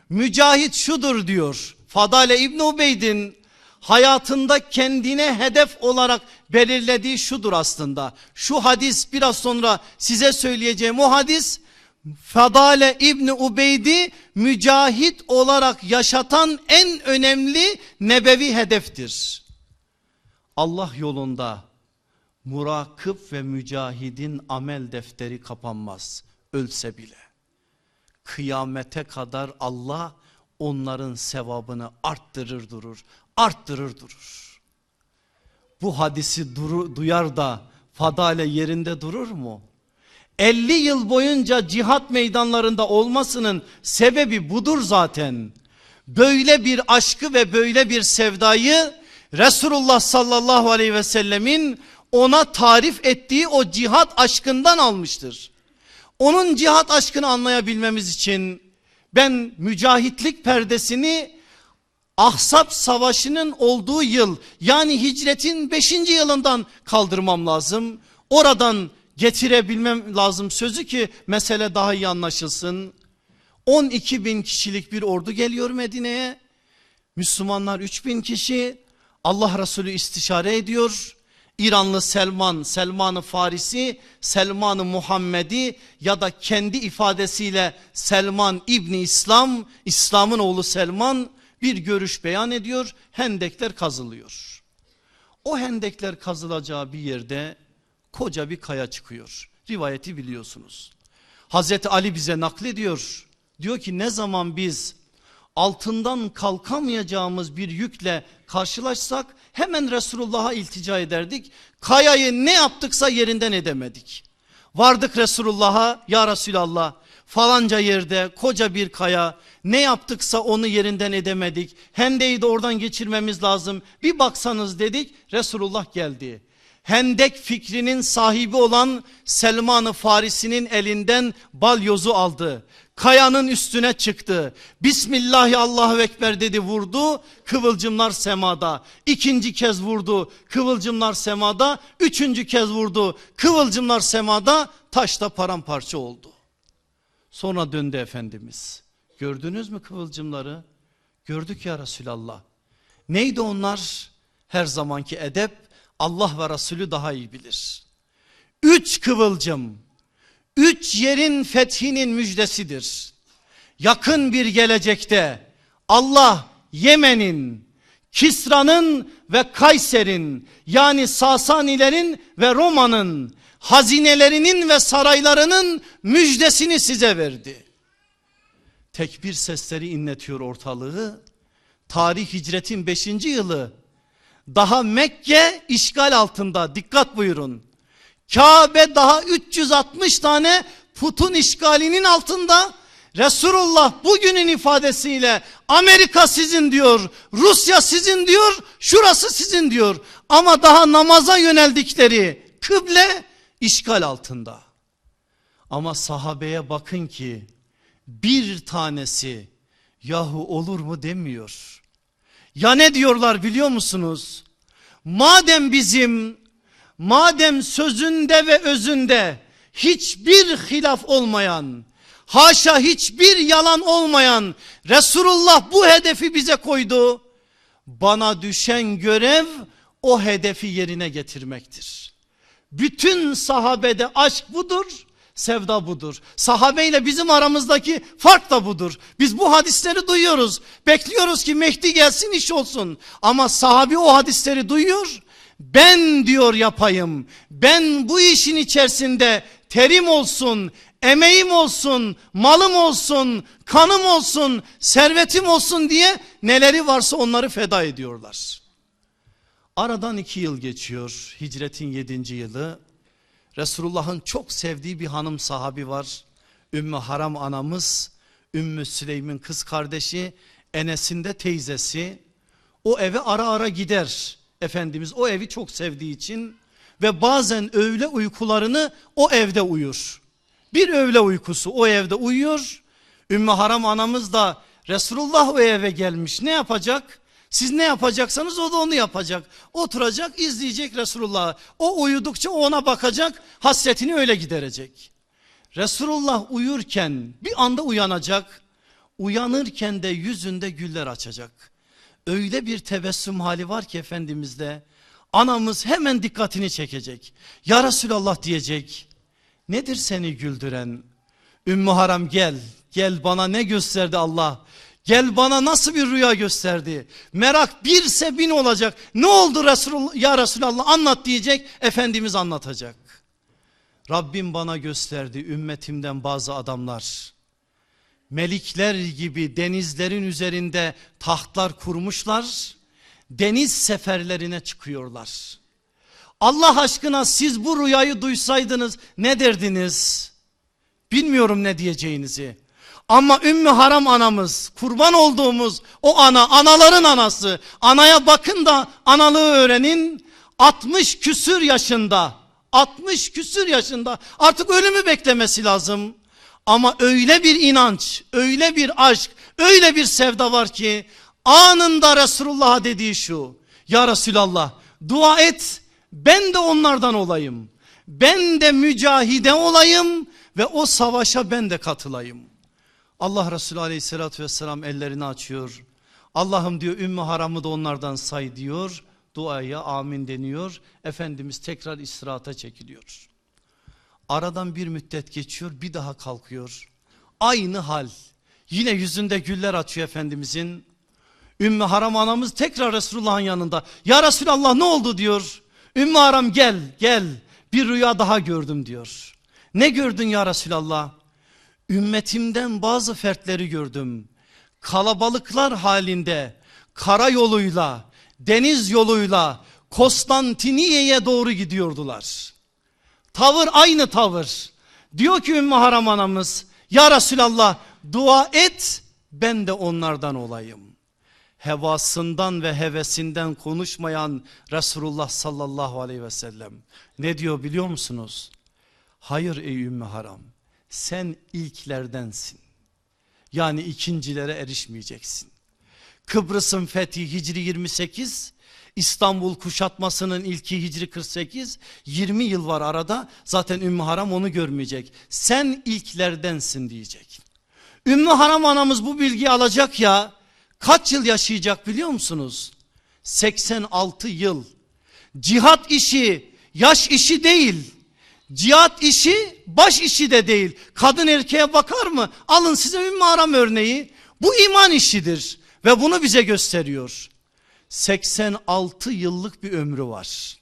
Mücahit şudur diyor. Fadale İbn Ubeyd'in hayatında kendine hedef olarak belirlediği şudur aslında. Şu hadis biraz sonra size söyleyeceğim o hadis Fadale İbni Ubeyd'i mücahit olarak yaşatan en önemli nebevi hedeftir. Allah yolunda murakıp ve mücahidin amel defteri kapanmaz ölse bile. Kıyamete kadar Allah onların sevabını arttırır durur, arttırır durur. Bu hadisi duru, duyar da fadale yerinde durur mu? 50 yıl boyunca cihat meydanlarında olmasının sebebi budur zaten. Böyle bir aşkı ve böyle bir sevdayı Resulullah sallallahu aleyhi ve sellemin ona tarif ettiği o cihat aşkından almıştır. Onun cihat aşkını anlayabilmemiz için ben mücahitlik perdesini Ahsap savaşının olduğu yıl yani hicretin 5. yılından kaldırmam lazım. Oradan getirebilmem lazım sözü ki mesele daha iyi anlaşılsın. 12 bin kişilik bir ordu geliyor Medine'ye. Müslümanlar 3 bin kişi Allah Resulü istişare ediyor. İranlı Selman, Selman-ı Farisi, Selman-ı Muhammedi ya da kendi ifadesiyle Selman İbni İslam, İslam'ın oğlu Selman bir görüş beyan ediyor. Hendekler kazılıyor. O hendekler kazılacağı bir yerde koca bir kaya çıkıyor. Rivayeti biliyorsunuz. Hazreti Ali bize naklediyor. Diyor ki ne zaman biz altından kalkamayacağımız bir yükle karşılaşsak hemen Resulullah'a iltica ederdik. Kayayı ne yaptıksa yerinden edemedik. Vardık Resulullah'a ya Resulallah falanca yerde koca bir kaya ne yaptıksa onu yerinden edemedik. Hendeyi de oradan geçirmemiz lazım. Bir baksanız dedik Resulullah geldi. Hendek fikrinin sahibi olan Selman-ı Farisi'nin elinden balyozu aldı. Kayanın üstüne çıktı. Bismillahi Allahu Ekber dedi vurdu. Kıvılcımlar semada. İkinci kez vurdu. Kıvılcımlar semada. Üçüncü kez vurdu. Kıvılcımlar semada. Taşta paramparça oldu. Sonra döndü Efendimiz. Gördünüz mü kıvılcımları? Gördük ya Resulallah. Neydi onlar? Her zamanki edep Allah ve Resulü daha iyi bilir. Üç kıvılcım, üç yerin fethinin müjdesidir. Yakın bir gelecekte Allah Yemen'in, Kisra'nın ve Kayser'in yani Sasanilerin ve Roma'nın hazinelerinin ve saraylarının müjdesini size verdi. Tekbir sesleri inletiyor ortalığı. Tarih hicretin 5. yılı. Daha Mekke işgal altında dikkat buyurun. Kabe daha 360 tane putun işgalinin altında. Resulullah bugünün ifadesiyle Amerika sizin diyor, Rusya sizin diyor, şurası sizin diyor. Ama daha namaza yöneldikleri kıble işgal altında. Ama sahabeye bakın ki bir tanesi yahu olur mu demiyor. Ya ne diyorlar biliyor musunuz? Madem bizim madem sözünde ve özünde hiçbir hilaf olmayan haşa hiçbir yalan olmayan Resulullah bu hedefi bize koydu. Bana düşen görev o hedefi yerine getirmektir. Bütün sahabede aşk budur sevda budur. Sahabeyle bizim aramızdaki fark da budur. Biz bu hadisleri duyuyoruz. Bekliyoruz ki Mehdi gelsin iş olsun. Ama sahabi o hadisleri duyuyor. Ben diyor yapayım. Ben bu işin içerisinde terim olsun, emeğim olsun, malım olsun, kanım olsun, servetim olsun diye neleri varsa onları feda ediyorlar. Aradan iki yıl geçiyor. Hicretin yedinci yılı. Resulullah'ın çok sevdiği bir hanım sahabi var. Ümmü Haram anamız, Ümmü Süleym'in kız kardeşi, Enes'in de teyzesi. O eve ara ara gider Efendimiz o evi çok sevdiği için ve bazen öğle uykularını o evde uyur. Bir öğle uykusu o evde uyuyor. Ümmü Haram anamız da Resulullah o eve gelmiş ne yapacak? Siz ne yapacaksanız o da onu yapacak. Oturacak izleyecek Resulullah. O uyudukça ona bakacak hasretini öyle giderecek. Resulullah uyurken bir anda uyanacak. Uyanırken de yüzünde güller açacak. Öyle bir tebessüm hali var ki Efendimiz'de. Anamız hemen dikkatini çekecek. Ya Resulallah diyecek. Nedir seni güldüren? Ümmü Haram gel. Gel bana ne gösterdi Allah. Gel bana nasıl bir rüya gösterdi. Merak birse bin olacak. Ne oldu Resulullah, ya Resulallah anlat diyecek. Efendimiz anlatacak. Rabbim bana gösterdi ümmetimden bazı adamlar. Melikler gibi denizlerin üzerinde tahtlar kurmuşlar. Deniz seferlerine çıkıyorlar. Allah aşkına siz bu rüyayı duysaydınız ne derdiniz? Bilmiyorum ne diyeceğinizi. Ama Ümmü Haram anamız kurban olduğumuz o ana anaların anası anaya bakın da analığı öğrenin 60 küsür yaşında 60 küsür yaşında artık ölümü beklemesi lazım. Ama öyle bir inanç öyle bir aşk öyle bir sevda var ki anında Resulullah'a dediği şu ya Resulallah dua et ben de onlardan olayım ben de mücahide olayım ve o savaşa ben de katılayım. Allah Resulü aleyhissalatü vesselam ellerini açıyor. Allah'ım diyor Ümmü Haram'ı da onlardan say diyor. Duaya amin deniyor. Efendimiz tekrar istirahata çekiliyor. Aradan bir müddet geçiyor bir daha kalkıyor. Aynı hal. Yine yüzünde güller açıyor Efendimizin. Ümmü Haram anamız tekrar Resulullah'ın yanında. Ya Resulallah ne oldu diyor. Ümmü Haram gel gel bir rüya daha gördüm diyor. Ne gördün ya Resulallah? Ümmetimden bazı fertleri gördüm. Kalabalıklar halinde kara yoluyla, deniz yoluyla Konstantiniye'ye doğru gidiyordular. Tavır aynı tavır. Diyor ki Ümmü Haram anamız ya Resulallah dua et ben de onlardan olayım. Hevasından ve hevesinden konuşmayan Resulullah sallallahu aleyhi ve sellem ne diyor biliyor musunuz? Hayır ey Ümmü Haram sen ilklerdensin. Yani ikincilere erişmeyeceksin. Kıbrıs'ın fethi Hicri 28, İstanbul kuşatmasının ilki Hicri 48, 20 yıl var arada. Zaten Ümmü Haram onu görmeyecek. Sen ilklerdensin diyecek. Ümmü Haram anamız bu bilgiyi alacak ya kaç yıl yaşayacak biliyor musunuz? 86 yıl. Cihat işi yaş işi değil Cihat işi baş işi de değil. Kadın erkeğe bakar mı? Alın size Ümmü Aram örneği. Bu iman işidir ve bunu bize gösteriyor. 86 yıllık bir ömrü var.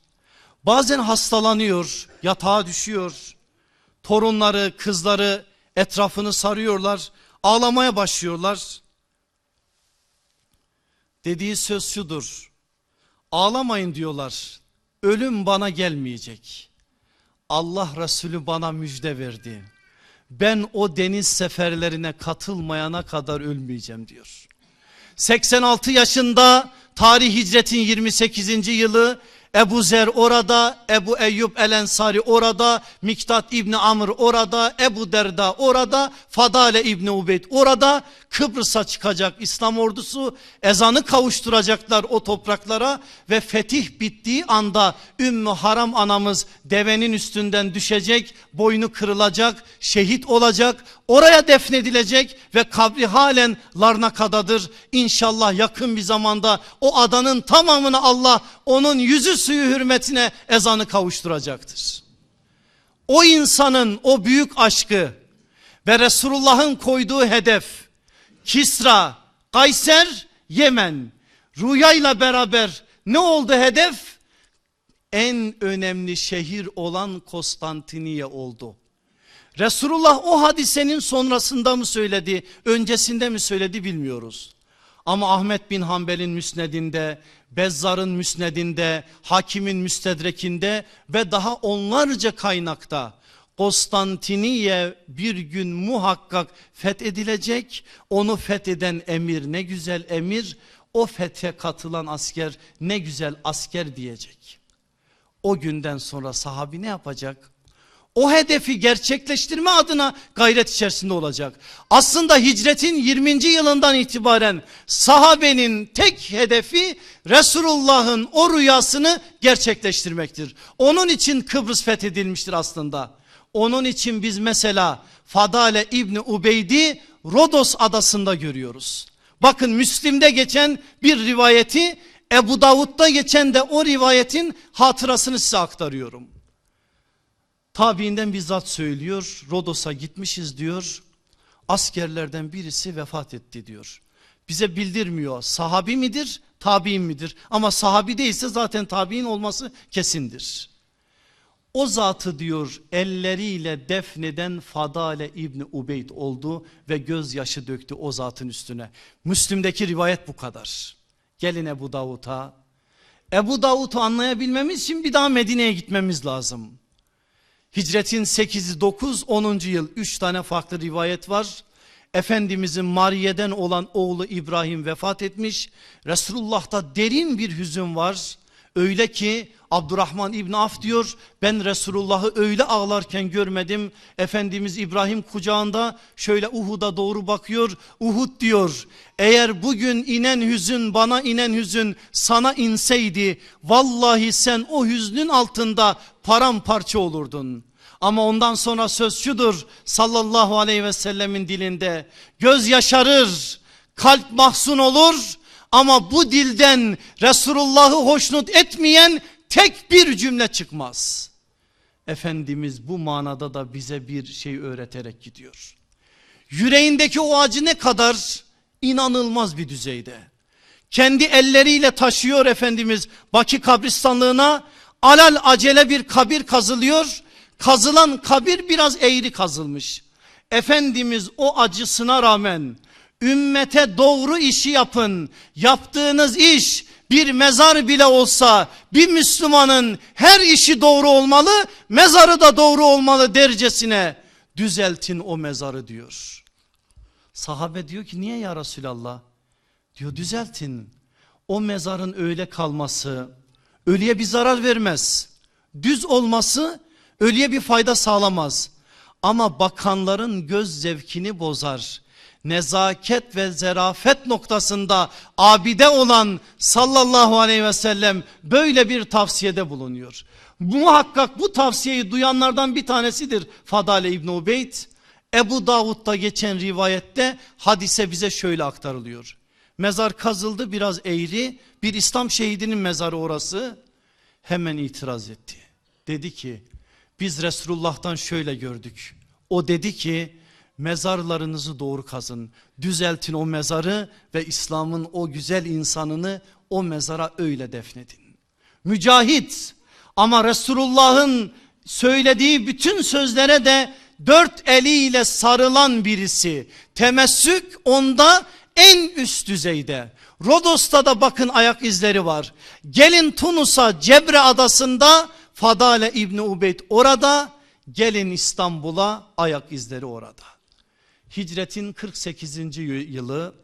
Bazen hastalanıyor, yatağa düşüyor. Torunları, kızları etrafını sarıyorlar, ağlamaya başlıyorlar. Dediği söz şudur. Ağlamayın diyorlar. Ölüm bana gelmeyecek. Allah Resulü bana müjde verdi. Ben o deniz seferlerine katılmayana kadar ölmeyeceğim diyor. 86 yaşında tarih hicretin 28. yılı Ebu Zer orada, Ebu Eyyub El Ensari orada, Miktat İbni Amr orada, Ebu Derda orada, Fadale İbni Ubeyd orada. Kıbrıs'a çıkacak İslam ordusu ezanı kavuşturacaklar o topraklara ve fetih bittiği anda Ümmü Haram anamız devenin üstünden düşecek, boynu kırılacak, şehit olacak, oraya defnedilecek ve kabri halen Larnaka'dadır. İnşallah yakın bir zamanda o adanın tamamını Allah onun yüzü suyu hürmetine ezanı kavuşturacaktır. O insanın o büyük aşkı ve Resulullah'ın koyduğu hedef Kisra, Kayser, Yemen rüyayla beraber ne oldu hedef? En önemli şehir olan Konstantiniye oldu. Resulullah o hadisenin sonrasında mı söyledi, öncesinde mi söyledi bilmiyoruz. Ama Ahmet bin Hanbel'in müsnedinde, Bezzar'ın müsnedinde, Hakim'in müstedrekinde ve daha onlarca kaynakta Konstantiniye bir gün muhakkak fethedilecek. Onu fetheden emir ne güzel emir, o fethe katılan asker ne güzel asker diyecek. O günden sonra sahabi ne yapacak? O hedefi gerçekleştirme adına gayret içerisinde olacak. Aslında hicretin 20. yılından itibaren sahabenin tek hedefi Resulullah'ın o rüyasını gerçekleştirmektir. Onun için Kıbrıs fethedilmiştir aslında. Onun için biz mesela Fadale İbni Ubeydi Rodos adasında görüyoruz. Bakın Müslim'de geçen bir rivayeti Ebu Davud'da geçen de o rivayetin hatırasını size aktarıyorum. Tabiinden bizzat söylüyor. Rodos'a gitmişiz diyor. Askerlerden birisi vefat etti diyor. Bize bildirmiyor. Sahabi midir, tabi'in midir? Ama sahabi değilse zaten tabi'in olması kesindir. O zatı diyor elleriyle defneden Fadale İbni Ubeyd oldu ve gözyaşı döktü o zatın üstüne. Müslüm'deki rivayet bu kadar. Gelin Ebu Davud'a. Ebu Davud'u anlayabilmemiz için bir daha Medine'ye gitmemiz lazım. Hicretin 8'i 9 10. yıl 3 tane farklı rivayet var. Efendimizin Mariye'den olan oğlu İbrahim vefat etmiş. Resulullah'ta derin bir hüzün var. Öyle ki Abdurrahman İbni Af diyor ben Resulullah'ı öyle ağlarken görmedim. Efendimiz İbrahim kucağında şöyle Uhud'a doğru bakıyor. Uhud diyor eğer bugün inen hüzün bana inen hüzün sana inseydi vallahi sen o hüznün altında paramparça olurdun. Ama ondan sonra söz şudur sallallahu aleyhi ve sellemin dilinde göz yaşarır kalp mahzun olur ama bu dilden Resulullah'ı hoşnut etmeyen tek bir cümle çıkmaz. Efendimiz bu manada da bize bir şey öğreterek gidiyor. Yüreğindeki o acı ne kadar inanılmaz bir düzeyde. Kendi elleriyle taşıyor Efendimiz Baki kabristanlığına alal acele bir kabir kazılıyor. Kazılan kabir biraz eğri kazılmış. Efendimiz o acısına rağmen ümmete doğru işi yapın. Yaptığınız iş bir mezar bile olsa bir Müslümanın her işi doğru olmalı, mezarı da doğru olmalı dercesine düzeltin o mezarı diyor. Sahabe diyor ki niye ya Resulallah? Diyor düzeltin. O mezarın öyle kalması ölüye bir zarar vermez. Düz olması ölüye bir fayda sağlamaz. Ama bakanların göz zevkini bozar nezaket ve zerafet noktasında abide olan sallallahu aleyhi ve sellem böyle bir tavsiyede bulunuyor. Muhakkak bu tavsiyeyi duyanlardan bir tanesidir Fadale İbni Ubeyd. Ebu Davud'da geçen rivayette hadise bize şöyle aktarılıyor. Mezar kazıldı biraz eğri bir İslam şehidinin mezarı orası hemen itiraz etti. Dedi ki biz Resulullah'tan şöyle gördük. O dedi ki mezarlarınızı doğru kazın. Düzeltin o mezarı ve İslam'ın o güzel insanını o mezara öyle defnedin. Mücahit ama Resulullah'ın söylediği bütün sözlere de dört eliyle sarılan birisi. Temessük onda en üst düzeyde. Rodos'ta da bakın ayak izleri var. Gelin Tunus'a Cebre adasında Fadale İbni Ubeyd orada. Gelin İstanbul'a ayak izleri orada. Hicretin 48. yılı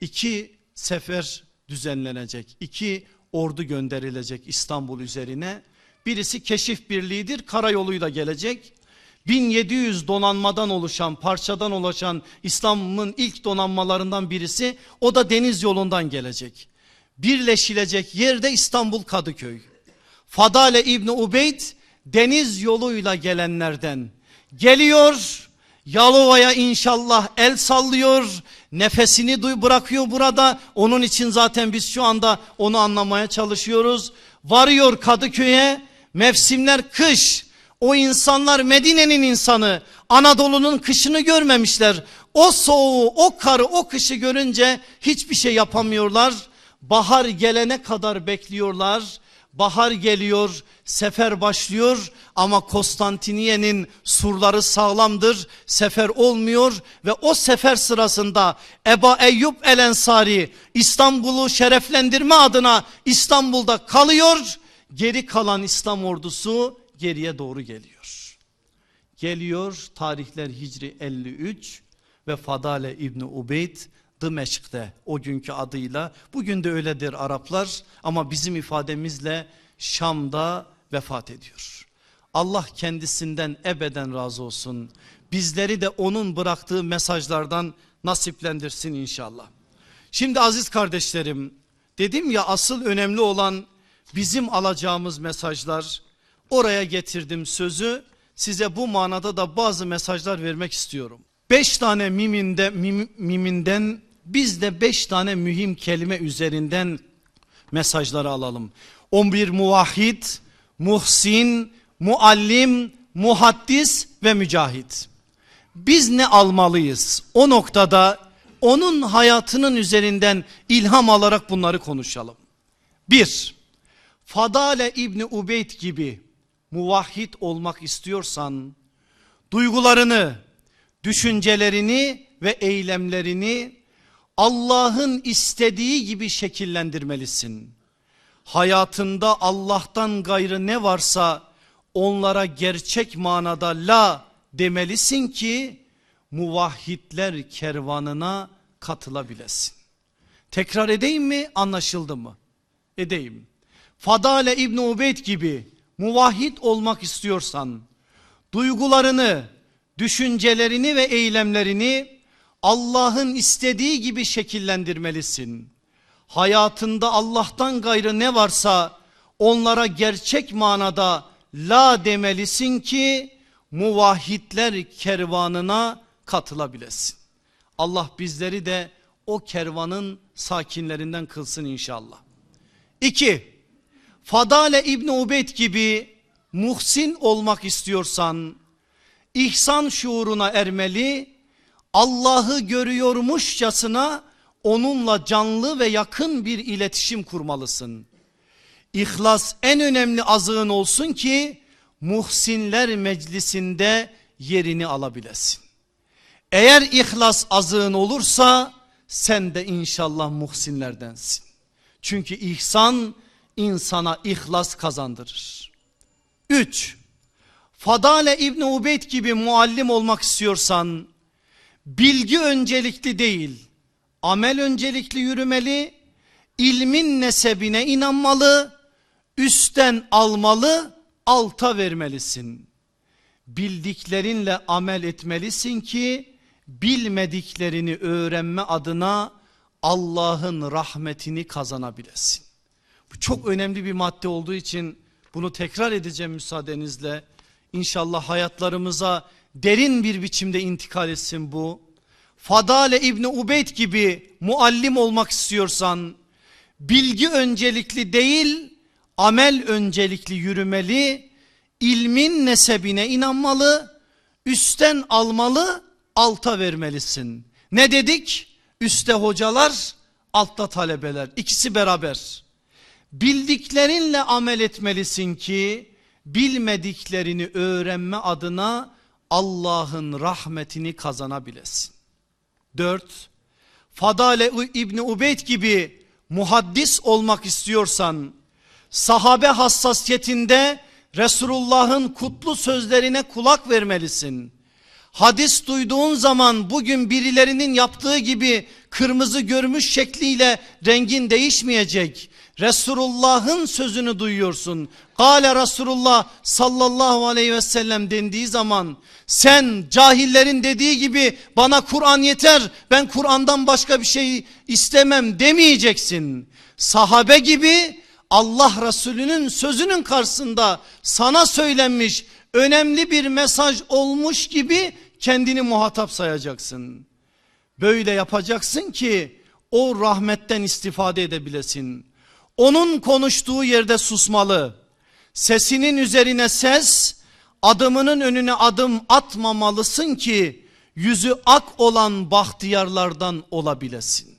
iki sefer düzenlenecek. iki ordu gönderilecek İstanbul üzerine. Birisi keşif birliğidir karayoluyla gelecek. 1700 donanmadan oluşan parçadan oluşan İslam'ın ilk donanmalarından birisi o da deniz yolundan gelecek. Birleşilecek yerde İstanbul Kadıköy. Fadale İbni Ubeyd deniz yoluyla gelenlerden geliyor. Yalova'ya inşallah el sallıyor. Nefesini duy bırakıyor burada. Onun için zaten biz şu anda onu anlamaya çalışıyoruz. Varıyor Kadıköy'e. Mevsimler kış. O insanlar Medine'nin insanı. Anadolu'nun kışını görmemişler. O soğuğu, o karı, o kışı görünce hiçbir şey yapamıyorlar. Bahar gelene kadar bekliyorlar. Bahar geliyor, sefer başlıyor ama Konstantiniye'nin surları sağlamdır. Sefer olmuyor ve o sefer sırasında Eba Eyyub El Ensari İstanbul'u şereflendirme adına İstanbul'da kalıyor. Geri kalan İslam ordusu geriye doğru geliyor. Geliyor tarihler Hicri 53 ve Fadale İbni Ubeyd Dımeşk'te o günkü adıyla bugün de öyledir Araplar ama bizim ifademizle Şam'da vefat ediyor. Allah kendisinden ebeden razı olsun. Bizleri de onun bıraktığı mesajlardan nasiplendirsin inşallah. Şimdi aziz kardeşlerim dedim ya asıl önemli olan bizim alacağımız mesajlar oraya getirdim sözü size bu manada da bazı mesajlar vermek istiyorum. Beş tane miminde, mim, miminden biz de beş tane mühim kelime üzerinden mesajları alalım. 11 muvahhid, muhsin, muallim, muhaddis ve mücahit. Biz ne almalıyız? O noktada onun hayatının üzerinden ilham alarak bunları konuşalım. Bir, Fadale İbni Ubeyd gibi muvahhid olmak istiyorsan duygularını, düşüncelerini ve eylemlerini Allah'ın istediği gibi şekillendirmelisin. Hayatında Allah'tan gayrı ne varsa onlara gerçek manada la demelisin ki muvahhidler kervanına katılabilesin. Tekrar edeyim mi anlaşıldı mı? Edeyim. Fadale İbni Ubeyd gibi muvahhid olmak istiyorsan duygularını, düşüncelerini ve eylemlerini Allah'ın istediği gibi şekillendirmelisin. Hayatında Allah'tan gayrı ne varsa onlara gerçek manada la demelisin ki muvahhidler kervanına katılabilesin. Allah bizleri de o kervanın sakinlerinden kılsın inşallah. İki, Fadale İbni Ubeyd gibi muhsin olmak istiyorsan ihsan şuuruna ermeli, Allah'ı görüyormuşçasına onunla canlı ve yakın bir iletişim kurmalısın. İhlas en önemli azığın olsun ki muhsinler meclisinde yerini alabilesin. Eğer ihlas azığın olursa sen de inşallah muhsinlerdensin. Çünkü ihsan insana ihlas kazandırır. 3. Fadale İbni Ubeyd gibi muallim olmak istiyorsan bilgi öncelikli değil amel öncelikli yürümeli ilmin nesebine inanmalı üstten almalı alta vermelisin. Bildiklerinle amel etmelisin ki bilmediklerini öğrenme adına Allah'ın rahmetini kazanabilesin. Bu çok önemli bir madde olduğu için bunu tekrar edeceğim müsaadenizle. İnşallah hayatlarımıza derin bir biçimde intikal etsin bu. Fadale İbni Ubeyd gibi muallim olmak istiyorsan bilgi öncelikli değil amel öncelikli yürümeli, ilmin nesebine inanmalı, üstten almalı, alta vermelisin. Ne dedik? Üste hocalar, altta talebeler. İkisi beraber. Bildiklerinle amel etmelisin ki bilmediklerini öğrenme adına Allah'ın rahmetini kazanabilesin. Dört, Fadale İbni Ubeyd gibi muhaddis olmak istiyorsan sahabe hassasiyetinde Resulullah'ın kutlu sözlerine kulak vermelisin. Hadis duyduğun zaman bugün birilerinin yaptığı gibi kırmızı görmüş şekliyle rengin değişmeyecek. Resulullah'ın sözünü duyuyorsun. Kale Resulullah sallallahu aleyhi ve sellem dendiği zaman sen cahillerin dediği gibi bana Kur'an yeter ben Kur'an'dan başka bir şey istemem demeyeceksin. Sahabe gibi Allah Resulü'nün sözünün karşısında sana söylenmiş önemli bir mesaj olmuş gibi kendini muhatap sayacaksın. Böyle yapacaksın ki o rahmetten istifade edebilesin. Onun konuştuğu yerde susmalı. Sesinin üzerine ses, adımının önüne adım atmamalısın ki yüzü ak olan bahtiyarlardan olabilesin.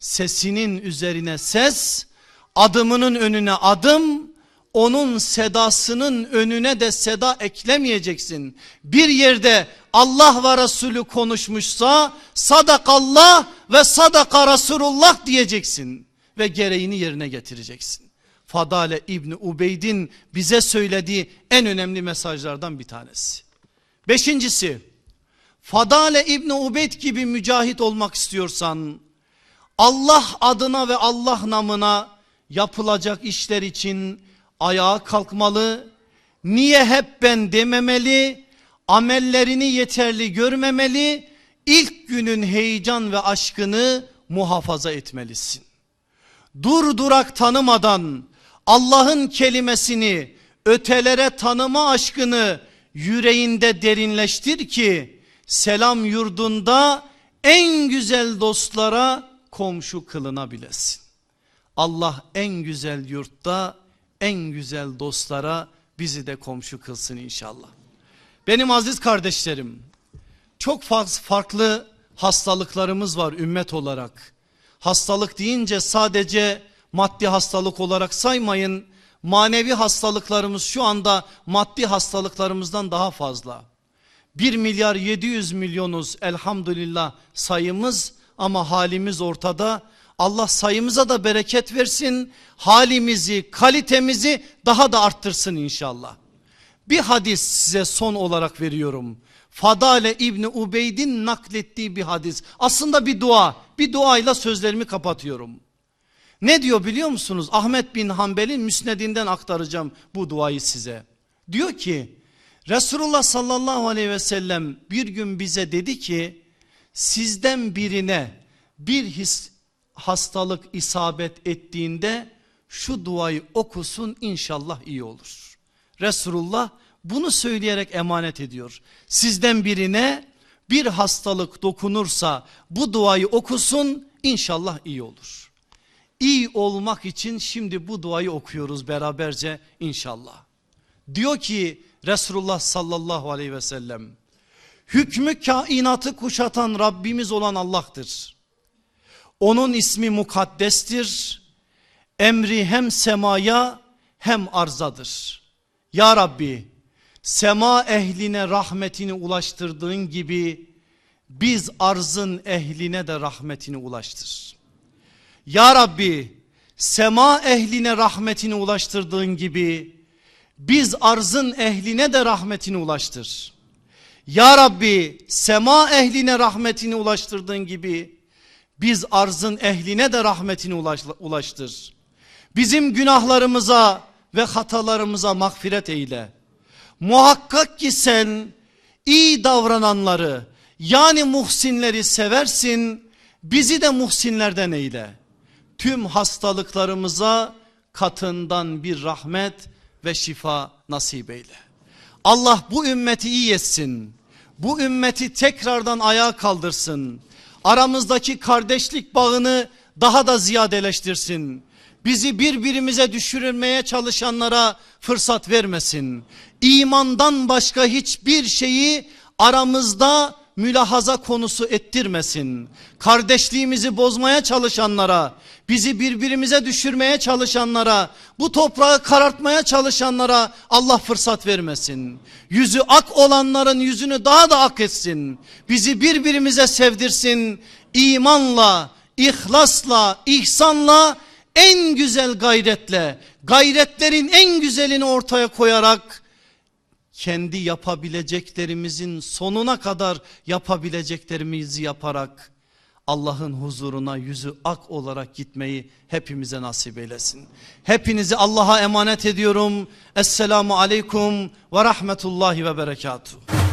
Sesinin üzerine ses, adımının önüne adım, onun sedasının önüne de seda eklemeyeceksin. Bir yerde Allah ve Resulü konuşmuşsa sadakallah ve sadaka Resulullah diyeceksin ve gereğini yerine getireceksin. Fadale İbni Ubeyd'in bize söylediği en önemli mesajlardan bir tanesi. Beşincisi Fadale İbni Ubeyd gibi mücahit olmak istiyorsan Allah adına ve Allah namına yapılacak işler için ayağa kalkmalı. Niye hep ben dememeli, amellerini yeterli görmemeli, ilk günün heyecan ve aşkını muhafaza etmelisin. Dur durak tanımadan Allah'ın kelimesini ötelere tanıma aşkını yüreğinde derinleştir ki selam yurdunda en güzel dostlara komşu kılınabilesin. Allah en güzel yurtta en güzel dostlara bizi de komşu kılsın inşallah. Benim aziz kardeşlerim çok farklı hastalıklarımız var ümmet olarak. Hastalık deyince sadece maddi hastalık olarak saymayın. Manevi hastalıklarımız şu anda maddi hastalıklarımızdan daha fazla. 1 milyar 700 milyonuz elhamdülillah sayımız ama halimiz ortada. Allah sayımıza da bereket versin. Halimizi, kalitemizi daha da arttırsın inşallah. Bir hadis size son olarak veriyorum. Fadale İbni Ubeyd'in naklettiği bir hadis. Aslında bir dua. Bir duayla sözlerimi kapatıyorum. Ne diyor biliyor musunuz? Ahmet bin Hanbel'in müsnedinden aktaracağım bu duayı size. Diyor ki Resulullah sallallahu aleyhi ve sellem bir gün bize dedi ki sizden birine bir his, hastalık isabet ettiğinde şu duayı okusun inşallah iyi olur. Resulullah bunu söyleyerek emanet ediyor. Sizden birine bir hastalık dokunursa bu duayı okusun inşallah iyi olur. İyi olmak için şimdi bu duayı okuyoruz beraberce inşallah. Diyor ki Resulullah sallallahu aleyhi ve sellem hükmü kainatı kuşatan Rabbimiz olan Allah'tır. Onun ismi mukaddestir. Emri hem semaya hem arzadır. Ya Rabbi sema ehline rahmetini ulaştırdığın gibi biz arzın ehline de rahmetini ulaştır. Ya Rabbi sema ehline rahmetini ulaştırdığın gibi biz arzın ehline de rahmetini ulaştır. Ya Rabbi sema ehline rahmetini ulaştırdığın gibi biz arzın ehline de rahmetini ulaştır. Bizim günahlarımıza ve hatalarımıza mağfiret eyle. Muhakkak ki sen iyi davrananları yani muhsinleri seversin. Bizi de muhsinlerden eyle. Tüm hastalıklarımıza katından bir rahmet ve şifa nasip eyle. Allah bu ümmeti iyi etsin. Bu ümmeti tekrardan ayağa kaldırsın. Aramızdaki kardeşlik bağını daha da ziyadeleştirsin. Bizi birbirimize düşürmeye çalışanlara fırsat vermesin. İmandan başka hiçbir şeyi aramızda mülahaza konusu ettirmesin. Kardeşliğimizi bozmaya çalışanlara, bizi birbirimize düşürmeye çalışanlara, bu toprağı karartmaya çalışanlara Allah fırsat vermesin. Yüzü ak olanların yüzünü daha da ak etsin. Bizi birbirimize sevdirsin. İmanla, ihlasla, ihsanla, en güzel gayretle, gayretlerin en güzelini ortaya koyarak kendi yapabileceklerimizin sonuna kadar yapabileceklerimizi yaparak Allah'ın huzuruna yüzü ak olarak gitmeyi hepimize nasip eylesin. Hepinizi Allah'a emanet ediyorum. Esselamu aleyküm ve rahmetullahi ve berekatuhu.